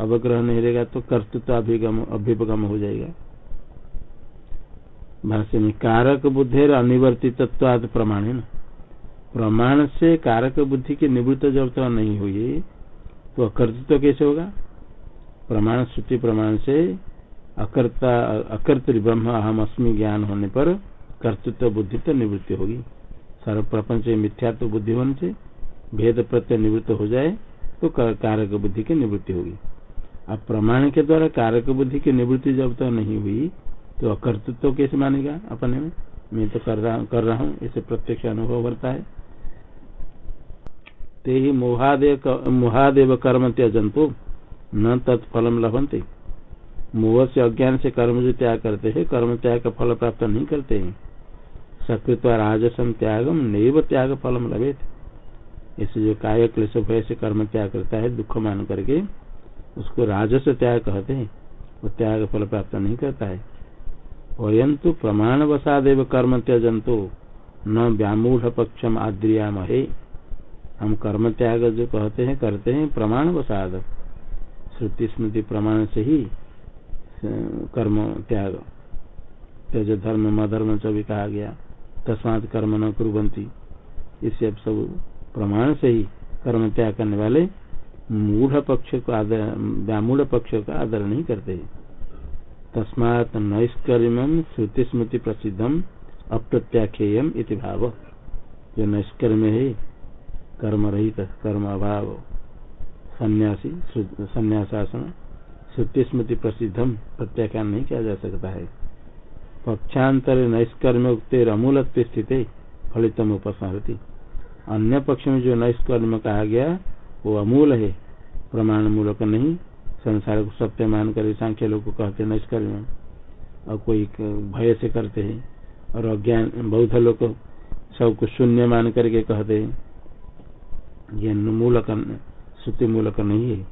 अवग्रह नहीं रहेगा तो कर्तृत्वाभिगम अभ्युपगम हो जाएगा। भाष्य में कारक बुद्धि अनिवर्तित प्रमाण है प्रमाण से कारक बुद्धि की निवृत्त जब तक नहीं हुई तो अकर्तृत्व कैसे होगा? प्रमाण, श्रुति प्रमाण से अकर्ता, अकर्तृ ब्रह्म अहम अस्मि ज्ञान होने पर कर्तृत्व बुद्धि तो निवृत्ति होगी। सर्व प्रपंच मिथ्यात्व बुद्धि होने से भेद प्रत्यय निवृत्त हो जाए तो कारक बुद्धि की निवृत्ति होगी। अब प्रमाण के द्वारा कारक बुद्धि की निवृत्ति जब तक नहीं हुई तो अकर्तृत्व कैसे मानेगा? अपने में? मैं तो कर रहा कर रहा हूँ, इसे प्रत्यक्ष अनुभव करता है। ते ही मोहादेव मोहादेव कर्म त्यजंतु न तत्फलम लभंते मोह से अज्ञान से कर्म जो त्याग करते हैं, कर्म त्याग का फल प्राप्त नहीं करते हैं। सकृत राजसम त्यागम नैव त्याग फलम लभेत। इसे जो काय क्लेश भय से कर्म त्याग करता है, दुख मान करके, उसको राजस त्याग कहते हैं। वो त्याग फल प्राप्त नहीं करता है। वयं तो प्रमाण वसादेव कर्म त्यजंतो न व्यामूढ़ पक्षम आद्रिया महे हम कर्म त्याग जो कहते हैं, करते हैं प्रमाण वसाद श्रुति स्मृति प्रमाण से ही कर्म त्याग। त्यज धर्म, मधर्म च भी कहा गया, तस्मात कर्म न कुरबंती इससे सब प्रमाण से ही कर्म त्याग करने वाले मूढ़ पक्ष को आदर, व्यामूढ़ पक्ष का आदर नहीं करते। तस्मात नैष्कर्म श्रुति स्मृति प्रसिद्धम अप्रत्याख्येयम इति भाव। जो नैष्कर्म है कर्म रहित कर्म अभाव सन्यासी संन्यासासन श्रुति स्मृति प्रसिद्धम प्रत्याख्यान नहीं किया जा सकता है। पक्षांतर नैष्कर्म उक्ते अमूल स्थित, फलितम उपस्मृति अन्य पक्ष में जो नैष्कर्म कहा गया, वो अमूल है प्रमाण मूलक नहीं संसार को सत्य मान कर सांख्य लोग को कहते नष्कर्म और कोई भय से करते हैं और अज्ञान, बौद्ध लोग सबको शून्य मान करके कहते हैं ये मूलक श्रुति मूलक नहीं है।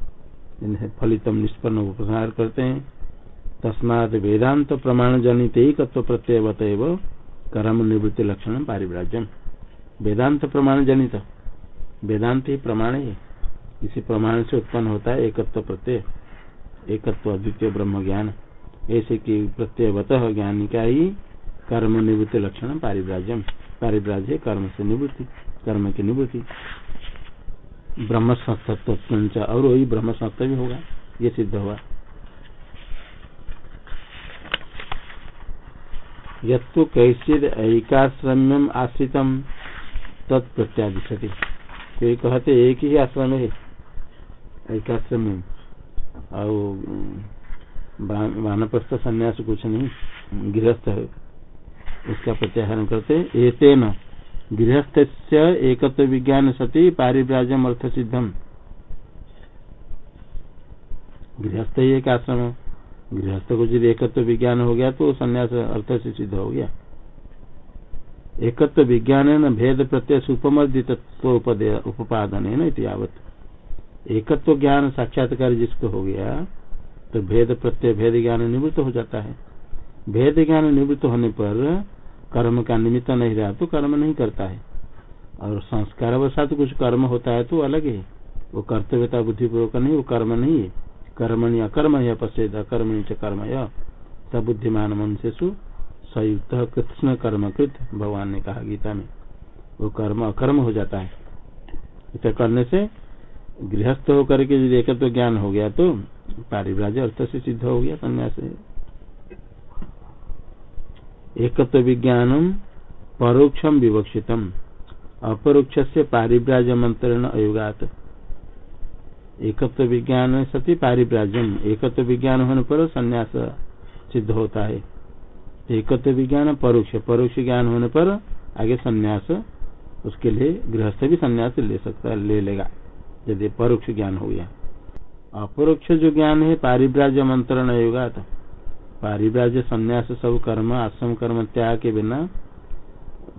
इन्हें फलितम निष्पन्न उपसार करते हैं। तस्मात वेदांत प्रमाण जनित एक प्रत्यय बतएव कर्म निवृत्ति लक्षण पारिव्राज्यम। वेदांत प्रमाण जनित। वेदांत ही प्रमाण है। इसी प्रमाण से उत्पन्न होता है एकत्व प्रत्यय, एकत्व अद्वितीय ब्रह्म ज्ञान। ऐसे कि प्रत्ययवत ज्ञानी का ही कर्म निवृत्ति लक्षण पारिव्राज्यम। पारिव्राज्य कर्म से निवृत्ति, कर्म की निवृत्ति। ब्रह्म संस्तत्व और वही ब्रह्म संस्थ भी होगा, ये सिद्ध हुआ यत्तु कैसिद ऐकाश्रम्यम आश्रितम तत्प्रत्यादिशति कहते एक ही आश्रम है। ऐकाश्रम और वानप्रस्थ संन्यास कुछ नहीं, गृहस्थ है। उसका प्रत्याहरण करते, एतेन गृहस्थ से एकत्व विज्ञान सती पारिव्राजम अर्थ सिद्धम। गृहस्थ ही एक आश्रम गृहस्थ को यदि एकत्व विज्ञान हो गया तो संन्यास अर्थ से सिद्ध हो गया। एकत्व विज्ञान भेद प्रत्यय उपमर्दित उपादन है ना एकत्व ज्ञान साक्षात्कार जिसको हो गया तो भेद प्रत्यय, भेद ज्ञान निवृत्त हो जाता है। भेद ज्ञान निवृत्त होने पर कर्म का निमित्त नहीं रहा तो कर्म नहीं करता है। और संस्कार अवसात कुछ कर्म होता है तो अलग है। वो कर्तव्यता बुद्धिपूर्वक नहीं, वो कर्म नहीं है। कर्मणि अकर्म है पश्चेद अकर्मणि च कर्म सबुद्धिमान मनुष्य संयुक्त कृष्ण कर्म कृत भगवान ने कहा गीता में। वो कर्म अकर्म हो जाता है। इसे करने से गृहस्थ होकर के यदि एकत्व तो ज्ञान हो गया तो पारिव्राज अर्थ से सिद्ध हो गया संन्यास एकत्व विज्ञानम परोक्षम विवक्षितम। अपरोक्ष से पारिव्राज मंत्रण अयुगात। एकत्व विज्ञान सती पारिप्राज्यम एकत्व विज्ञान होने पर संन्यास सिद्ध होता है। एकत्व विज्ञान परोक्ष। परोक्ष ज्ञान होने पर आगे संन्यास, उसके लिए गृहस्थ भी संन्यास ले सकता, ले लेगा। यदि परोक्ष ज्ञान हो गया। अपरोक्ष जो ज्ञान है, पारिव्राज्य मंत्रण योगा तो पारिव्राज्य संन्यास सब कर्म, आश्रम कर्म त्याग के बिना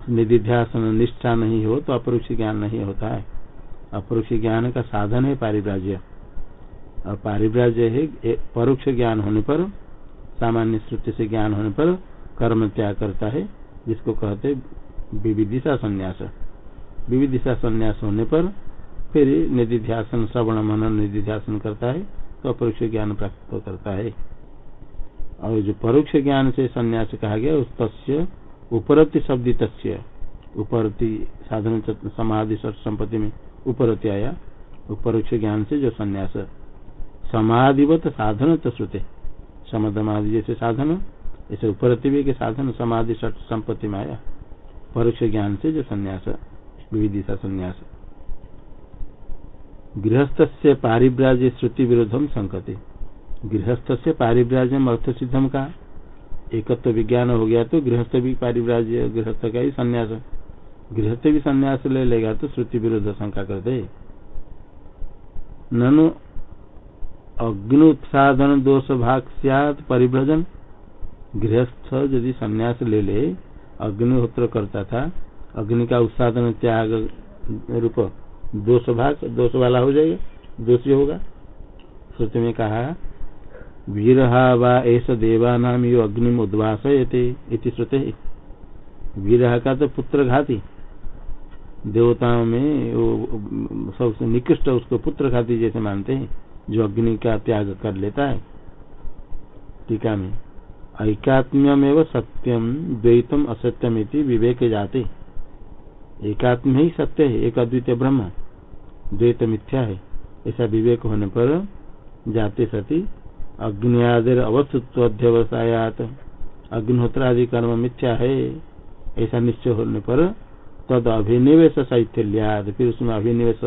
निधिध्यासन, निष्ठा नहीं हो तो अपरोक्ष ज्ञान नहीं होता है। अपरोक्ष ज्ञान का साधन है पारिव्राज्य। और पारिव्राज्य है परोक्ष ज्ञान होने पर, सामान्य श्रुति से ज्ञान होने पर कर्म त्याग करता है, जिसको कहते विविधिशा संन्यास। विविधिशा संन्यास होने पर फिर निधिध्यासन, श्रवण मनन निधिध्यासन करता है तो अपरोक्ष ज्ञान प्राप्त करता है। और जो परोक्ष ज्ञान से संन्यास कहा गया, उस तस्य उपरति शब्द तस्य उपरति साधन समाधि संपत्ति में उपरति आया उपरोक्ष ज्ञान से जो संन्यास, समाधिवत साधन तो समाधि जैसे साधन, ऐसे उपरति भी के साधन, समाधि संपत्ति में आया। परोक्ष ज्ञान से जो संन्यास विविदिशा संन्यास। गृहस्थ से पारिव्राज्य श्रुति विरोधम संकते। गृहस्थ से पारिव्राज्यम अर्थ सिद्धम का? एकत्व तो विज्ञान हो गया तो गृहस्थ भी पारिव्राज्य, गृहस्थ का ही संन्यास। गृहस्थ भी संन्यास ले लेगा तो श्रुति विरोध शंका करते ननु अग्नि दोष भाग सियात गृहस्थ यदि संन्यास ले ले, अग्निहोत्र करता था, अग्नि का उत्साधन त्याग रूप दोष भाग दोष वाला हो जाएगा दोषी होगा। श्रुति में कहा, वीरहा वा ऐसा देवानाम यो अग्निम उद्वासयते इति श्रुते वीरहा का तो पुत्र घाती। देवताओं में वो सबसे निकृष्ट उसको पुत्र घाती जैसे मानते हैं, जो अग्नि का त्याग कर लेता है। टीका में ऐकात्म्यम एवं सत्यम द्वैतम असत्यम इति विवेक जाते। एकात्म ही सत्य है, एक अद्वितीय ब्रह्म। द्वैत मिथ्या है। ऐसा विवेक होने पर जाते सती अग्नियादि अवस्थित्वध्यवसायात अग्निहोत्र आदि कर्म मिथ्या है। ऐसा निश्चय होने पर तद अभिनिवेश लिया फिर उसमें अभिनिवेश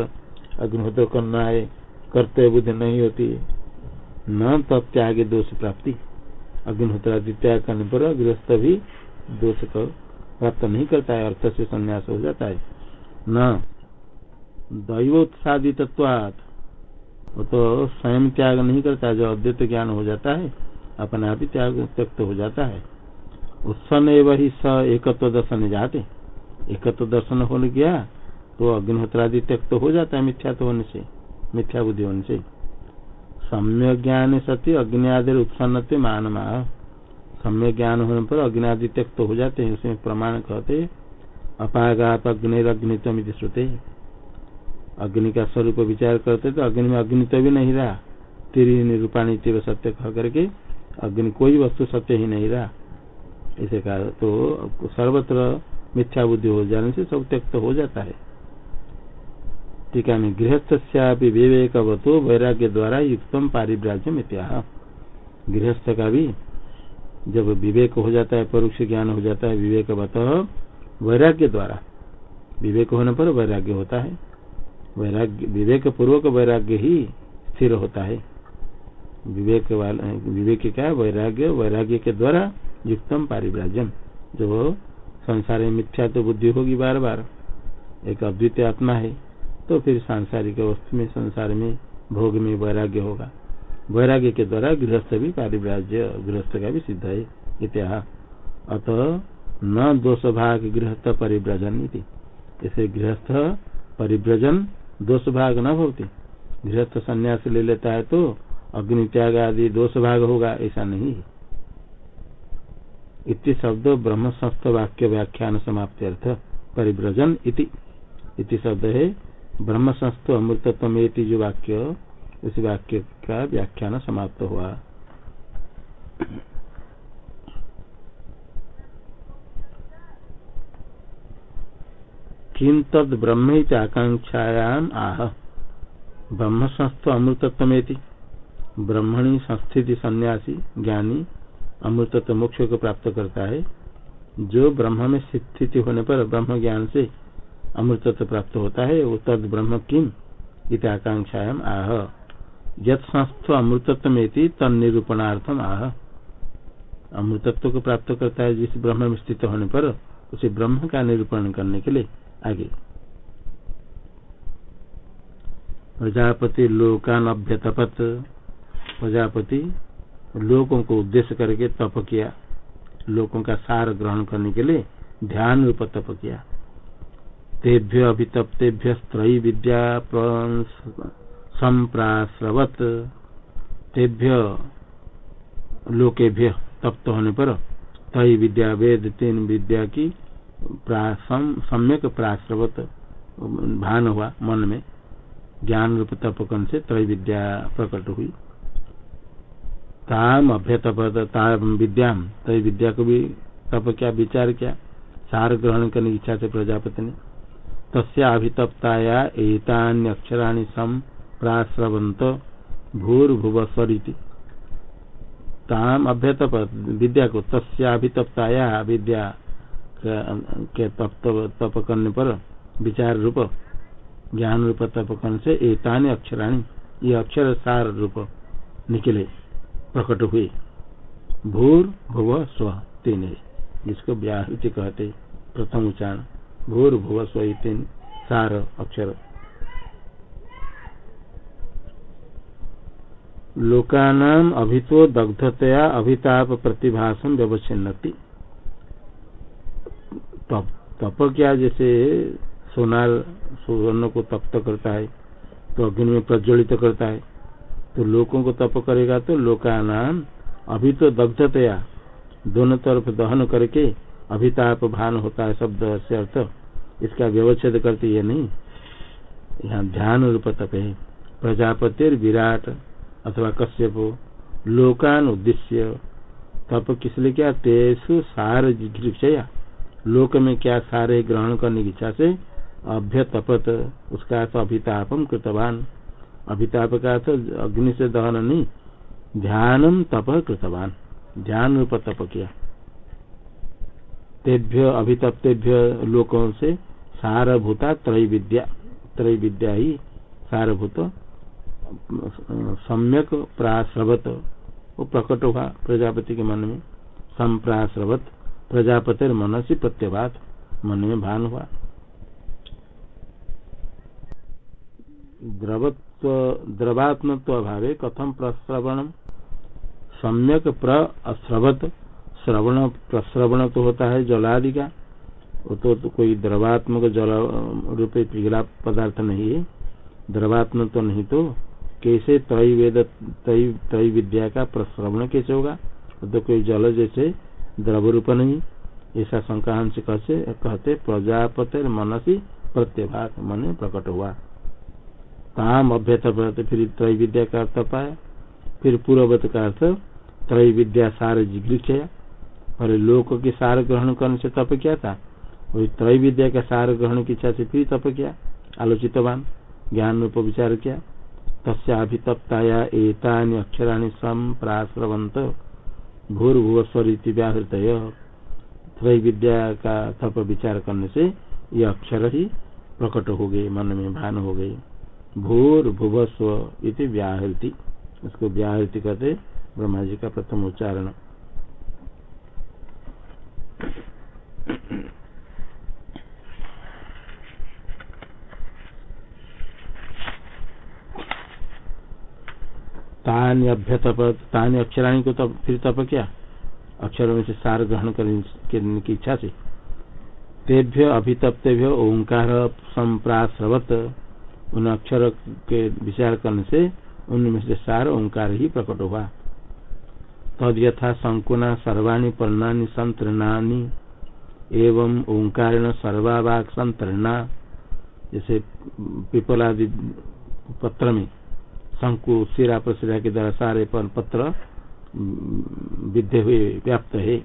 अग्निहोत्र करना है। करते बुद्धि नहीं होती। न तब त्याग दोष प्राप्ति। अग्निहोत्र आदि त्याग करने पर गृहस्थ भी दोष को प्राप्त नहीं करता है। अर्थ से संन्यास हो जाता है। न दैवोत्सादित्वात् वो तो स्वयं त्याग नहीं करता, जो अद्वैत ज्ञान हो जाता है, अपने ही त्याग त्यक्त हो जाता है। उत्सन ही स एकत्व दर्शन जाते। एकत्व दर्शन होने गया तो अग्निहोत्रादि त्यक्त हो जाता है मिथ्या तो होने से, मिथ्या बुद्धि होने से। सम्य ज्ञान सत्य अग्नि आदि उत्पन्न मान सम्य ज्ञान होने पर अग्नि आदि त्यक्त हो जाते हैं उसमें प्रमाण कहते अपागात अग्निरग्नितम श्रुते। अग्नि का स्वरूप विचार करते तो अग्नि में अग्नि तो भी नहीं रहा। तिरी निरूपाणी तीव्र सत्य कह करके अग्नि कोई वस्तु सत्य ही नहीं रहा। इसे कहा तो सर्वत्र मिथ्या बुद्धि हो जाने से सब त्यक्त हो जाता है। टीका में गृहस्थ विवेकवतो वैराग्य द्वारा युक्तम पारिव्राज्यम इत्या गृहस्थ का भी जब विवेक हो जाता है, परोक्ष ज्ञान हो जाता है, विवेकवत वैराग्य द्वारा। विवेक होने पर वैराग्य होता है। वैराग्य विवेक पूर्वक वैराग्य ही स्थिर होता है। विवेक वाला, विवेक क्या? वैराग्य वैराग्य के द्वारा युक्तम पारिव्राजन जो संसार में मिथ्या तो बुद्धि होगी बार बार एक अद्वितीय आत्मा है तो फिर सांसारिक वस्तु में, संसार में, भोग में वैराग्य होगा। वैराग्य के द्वारा गृहस्थ भी पारिव्राज्य, गृहस्थ का भी सिद्ध है इतिहा अतः न दोष भाग गृहस्थ परिव्रजन इसे गृहस्थ परिव्रजन दोष भाग न होती। गृहस्थ संन्यास ले लेता है तो अग्नि त्याग आदि दोष भाग होगा, ऐसा नहीं इति शब्द ब्रह्म संस्थ वाक्य व्याख्यान समाप्ति अर्थ परिव्रजन इति। इति शब्द है ब्रह्म संस्थ अमृतत्व जो वाक्य उस वाक्य का व्याख्यान समाप्त हुआ। किम तद ब्रह्म आकांक्षायाम आह। ब्रह्म संस्थ अमृतत्व ब्रह्मणी संस्थिति सन्यासी, ज्ञानी, अमृतत्व मोक्ष को प्राप्त करता है। जो ब्रह्म में स्थिति होने पर ब्रह्म ज्ञान से अमृतत्व प्राप्त होता है, वो तद ब्रह्म किम? इत आकांक्षायाम आह। यद संस्थ अमृतत्व में तनिरूपणार्थम आह। अमृतत्व को प्राप्त करता है जिस ब्रह्म में स्थित होने पर, उसे ब्रह्म का निरूपण करने के लिए आगे। प्रजापति लोकान अभ्यतपत प्रजापति लोगों को उद्देश्य करके तप किया। लोगों का सार ग्रहण करने के लिए ध्यान रूप तप किया। तेभ्य अभितप्तेभ्य स्त्री विद्या संप्राश्रवत। तेभ्य लोकेभ्य तप्त होने पर तय विद्या वेद तीन विद्या की सम्यक प्राश्रवत, भान हुआ मन में, ज्ञान रूप तपकन से त्रय विद्या प्रकट हुई। ताम ताम विद्याम तय विद्या को भी तप क्या, विचार क्या? सार ग्रहण करने की इच्छा से प्रजापति ने अक्षराणि सम प्राश्रवंत भूर्भुव स्वरिति ताम अभ्यतप विद्या को तस्याभितप्ताया विद्या के तप तप करने पर विचार रूप, ज्ञान रूप तप करने से एतान्य अक्षराणी, ये अक्षर सार रूप निकले प्रकट हुए। भूर, भुव, स्व, तीन, जिसको व्याहृति कहते, प्रथम उच्चारण। भूर, भुव, स्व तीन सार अक्षर। लोकानाम अभितो दग्धतया अभिताप प्रतिभाषण व्यवच्छिन्नति। तप तप क्या जैसे सोनार, सुवर्ण को तप्त करता है तो अग्नि में प्रज्वलित करता है तो लोगों को तप करेगा तो लोकानाम अभी तो दग्धतया दोनों तरफ़ दहन करके अभिताप भान होता है शब्द से अर्थ। इसका व्यवच्छेद करते ये नहीं। यहाँ ध्यान रूप तप है। प्रजापति विराट अथवा कश्यप, लोकान उद्देश्य। तप किस लिए क्या? तेसु सार जिघ्रिक्षया लोक में क्या सारे ग्रहण करने की इच्छा से अभ्य तपत उसका अर्थ अभितापम कृतवान। अभिताप का अर्थ अग्नि से दहन नहीं, ध्यानम तप कृतवान। ध्यान रूप तप किया। तेभ्य, अभितप्तेभ्य लोकों से सारभूता त्रय विद्या त्रय विद्या ही सारभूत, सम्यक प्राश्रवत। वो प्रकट हुआ प्रजापति के मन में, संप्राश्रवत। प्रजापति मन से प्रत्यवाद मन में भान हुआ। द्रवत्व अभावे कथम प्रश्रवण सम्यक प्रश्रवत श्रवण प्रश्रवण तो होता है जलादि का वो तो, तो कोई द्रवात्मक जल रूपे पिघला पदार्थ नहीं है। द्रवात्म तो नहीं तो कैसे त्रय वेद त्रय विद्या का प्रश्रवण कैसे होगा? तो कोई जल जैसे द्रव रूप नहीं ऐसा शंका कहते कहते प्रजापति मनसी प्रत्यभात मन में प्रकट हुआ। ताम अभ्यत फिर त्रय विद्या का अर्थ पाया। फिर पूर्ववत का अर्थ त्रय विद्या सार जिगृक्षया और लोक के सार ग्रहण करने से तप किया था? वही त्रय विद्या का सार ग्रहण की इच्छा से फिर तप किया। आलोचितवान, ज्ञान रूप विचार किया। तस्भितप्ताया एतानि अक्षराणि संप्राश्रवंत भूर्भुव स्वरिति व्याहृत त्रय विद्या का तप विचार करने से ये अक्षर ही प्रकट हो गए, मन में भान हो गए। भूर भुव स्व इति व्याहृति। उसको व्याहृति कहते ब्रह्मा जी का प्रथम उच्चारण। तान्य अभ्यतप, तान्य अक्षराणी को तब फिर तप क्या? अक्षरों में से सार ग्रहण करने की इच्छा से। तेभ्य अभितप्तेभ्य ओंकार संप्राश्रवत, उन अक्षर के विचार करने से उनमें से सार ओंकार ही प्रकट हुआ। तद यथा संकुना सर्वाणी पर्णानी संतरणानी एवं ओंकार सर्वावाक संतरणा जैसे पिपलादि पत्र में। शंकु सिरा प्रसिरा के द्वारा सारे पत्र विद्य हुए, व्याप्त है।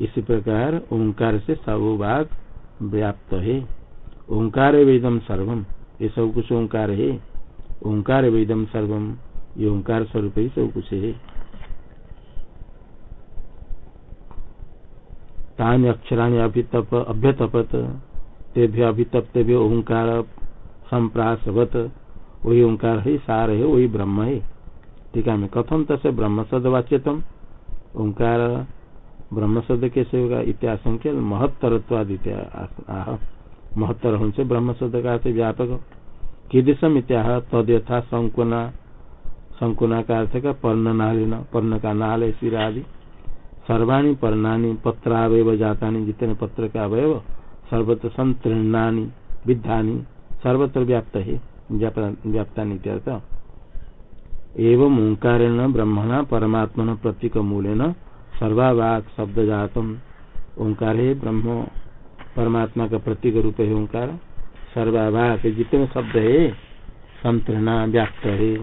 इसी प्रकार ओंकार से सब भाग व्याप्त है। ओंकार वेदम सर्वम, ये सब कुछ ओंकार है। ओंकार वेदम सर्वम, ये ओंकार स्वरूप ही सब कुछ है। तान्य अक्षराणी अभितप, अभ्यतपत, तेभ्य अभितप्तेभ्य ओंकार संप्रासवत। वही ओंकार है, सार है, वही ब्रह्म है। ठीक है कथम तस् ब्रह्म शब्द वाच्यतम। ओंकार ब्रह्म शब्द कैसे होगा इत्याशंक्य महत्तरत्वाद आह, महत्तर से ब्रह्म शब्द का अर्थ व्यापक। कीदृशम इत्याह तद यथा संकुना संकुना का अर्थ का पर्ण नालिन पर्ण का नाल है सिर आदि। सर्वाणी पर्णानी पत्रावय जाता जितने पत्र का अवयव, सर्वत्र संतृणानी, विद्धानी, सर्वत्र व्याप्त है। व्याप्ता नित्यर्थ एवं ओंकारेण ब्रह्मणा परमात्मन प्रतीक मूलेन सर्वावाक शब्द जातम ओंकार है ब्रह्म परमात्मा का प्रतीक रूप है ओंकार। सर्वाभाक जितने शब्द है, संतृणा व्याप्त है।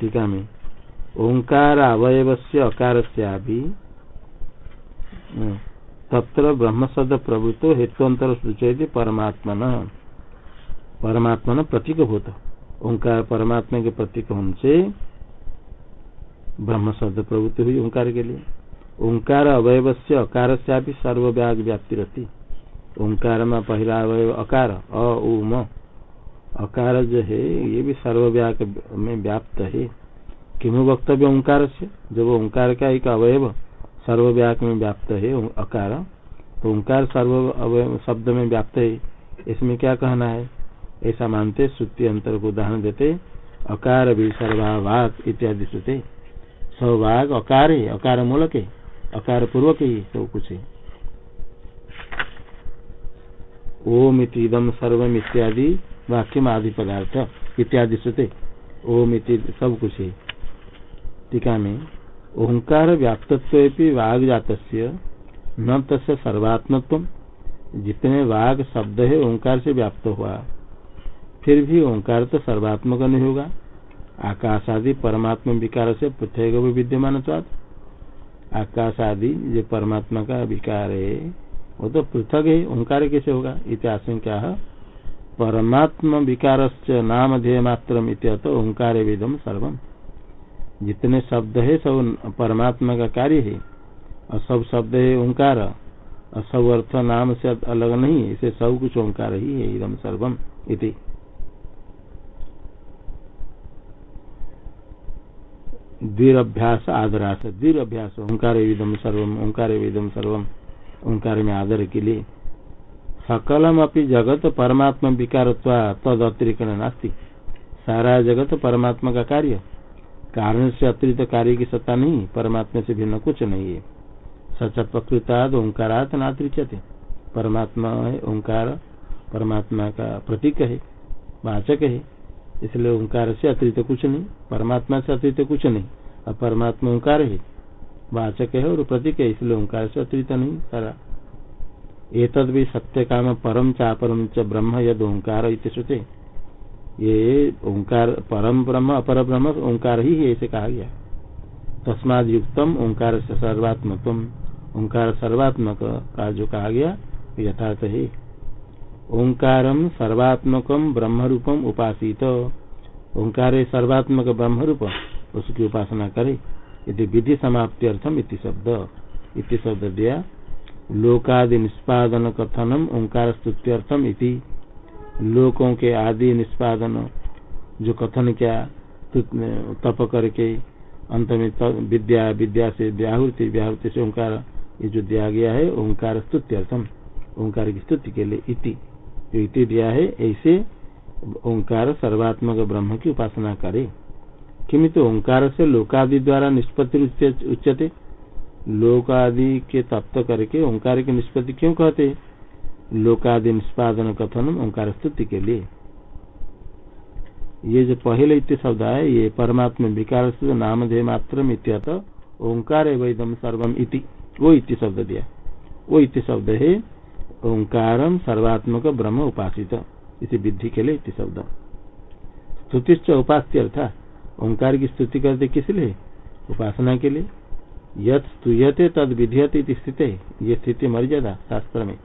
टीका में। ओंकार अवयव से अकार से तत्र ब्रह्म शब्द प्रभुत्व हेतुअंतर सूचय परमात्मा परमात्मा प्रतीक होता। ओंकार परमात्मा के प्रतीक होने से ब्रह्म शब्द हुई ओंकार के लिए। ओंकार अवयव से अकार से भी सर्वव्याग व्याप्ति रहती। ओंकार में पहला अवयव अकार, अ उम अकार जो है, ये भी सर्वव्याग में व्याप्त है। किम वक्तव्य ओंकार से? जब ओंकार का एक अवयव सर्वव्याग में व्याप्त है अकार। तो ओंकार सर्व शब्द में व्याप्त है, इसमें क्या कहना है? ऐसा मानते श्रुति अंतर को उदाहरण देते, अकार भी सर्वाभाग इत्यादि श्रुते। सौभाग अकार है, अकार मूलक है, अकार पूर्वक ही सब कुछ है। ओम इतम सर्वम इत्यादि वाक्य में आदि पदार्थ इत्यादि श्रुते। ओम इति सब कुछ है। टीका में ओंकार व्याप्तत्व वाग जात न तस् जितने वाग शब्द है, ओंकार से व्याप्त हुआ। फिर भी ओंकार तो सर्वात्मक नहीं होगा। आकाश आदि परमात्मा विकार से पृथ्वी विद्यमान स्वाद आकाश आदि जो परमात्मा का विकार है, वो तो पृथक है, ओंकार कैसे होगा? इतिहास क्या है। परमात्मा विकार नाम ध्येय मात्र ओंकार वेदम सर्वम। जितने शब्द है, सब परमात्मा का कार्य है। और सब शब्द है ओंकार। और सब अर्थ नाम से अलग नहीं इसे सब कुछ ओंकार ही है इदम सर्वम इति। दीर अभ्यास आदरास। दीर अभ्यास ओंकार सर्वम ओंकार सर्वम, ओंकार में आदर के लिए। सकलम अपनी जगत परमात्मा विकार तद अतिरिक्त नास्ती। सारा जगत परमात्मा का कार्य। कारण से अतिरिक्त कार्य की सत्ता नहीं, परमात्मा से भिन्न कुछ नहीं है। सच प्रकृताद ओंकारात नातिरिचते परमात्मा है ओंकार, परमात्मा का प्रतीक है, वाचक है। इसलिए ओंकार से अतिरिक्त कुछ नहीं, परमात्मा से अतिरिक्त कुछ नहीं। अब परमात्मा ओंकार है, वाचक है और प्रतीक है, इसलिए ओंकार से अतिरिक्त नहीं। सारा। एक भी सत्य काम परम चापरम च ब्रह्म यद ओंकार श्रुते। ये ओंकार परम ब्रह्म अपर ब्रह्म ओंकार ही है ऐसे कहा गया तस्माद युक्तम, ओंकार से सर्वात्मकम। ओंकार सर्वात्मक का जो कहा गया यथार्थ है। ओंकारम सर्वात्मकम ब्रह्म रूपम उपासित। ओंकार सर्वात्मक ब्रह्म रूप उसकी उपासना करे। यदि विधि समाप्ति अर्थम इति शब्द। इति शब्द दिया, लोकादि निष्पादन कथनम ओंकार स्तुत्यर्थम इति। लोकों के आदि निष्पादन, जो कथन क्या तप करके, अंत में विद्या विद्या से व्याहृति व्याहृति से ओंकार, ये जो दिया गया है, ओंकार स्तुत्यर्थम, ओंकार की स्तुति के लिए इति। जो इति दिया है, ऐसे ओंकार सर्वात्मक ब्रह्म की उपासना करे। किमित ओंकार से लोकादि द्वारा निष्पत्ति उच्चते लोकादि के तप्त करके ओंकार की निष्पत्ति क्यों कहते? लोकादि निष्पादन कथन ओंकार स्तुति के लिए। ये जो पहले इतने शब्द है ये परमात्मा विकार नाम धे मात्र ओंकार वैदम सर्वम इति, वो इति शब्द दिया। वो इति शब्द है ओंकार सर्वात्मक ब्रह्म उपासित। इसी विधि के लिए इति शब्द। स्तुतिश्च उपास्य अर्था ओंकार की स्तुति करते किस लिए? उपासना के लिए। यद स्तूयते तद विधीयते स्थिति, ये स्थिति मर्यादा शास्त्र में।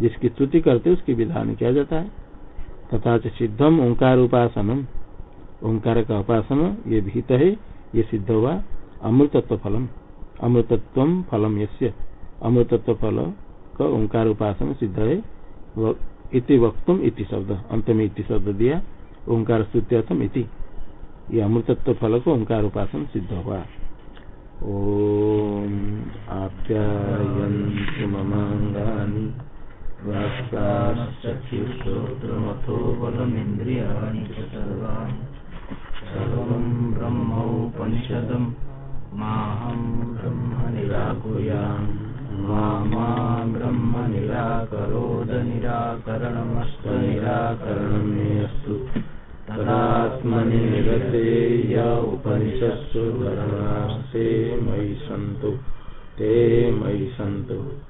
जिसकी स्तुति करते उसकी विधान किया जाता है। तथा सिद्धम ओंकार उपासनम ओंकार का उपासना ये भीत है, ये सिद्ध हुआ अमृतत्व फलम। अमृतत्व फलम यश्य अमृतत्व फल का ओंकार उपासना सिद्ध है। इति वक्तुम इति शब्द। अंत में इति शब्द दिया, ओंकार स्तुत्यर्थम इति। ये अमृतत्व फल को ओंकार उपासन सिद्ध हुआ। ओम आप्यायन्तु ममाङ्गानि। चक्षुश्रोत्रमथो बलमिन्द्रियाणि च सर्वाणि। सर्वं ब्रह्म निराकुर्याम् मा मा ब्रह्म निराकरोद निराकरणमस्त निराकरणं मे अस्तु तदात्मनिर्गते य उपनिषत्सु धर्मास्ते मयि सन्तु। ते मयि सन्तु।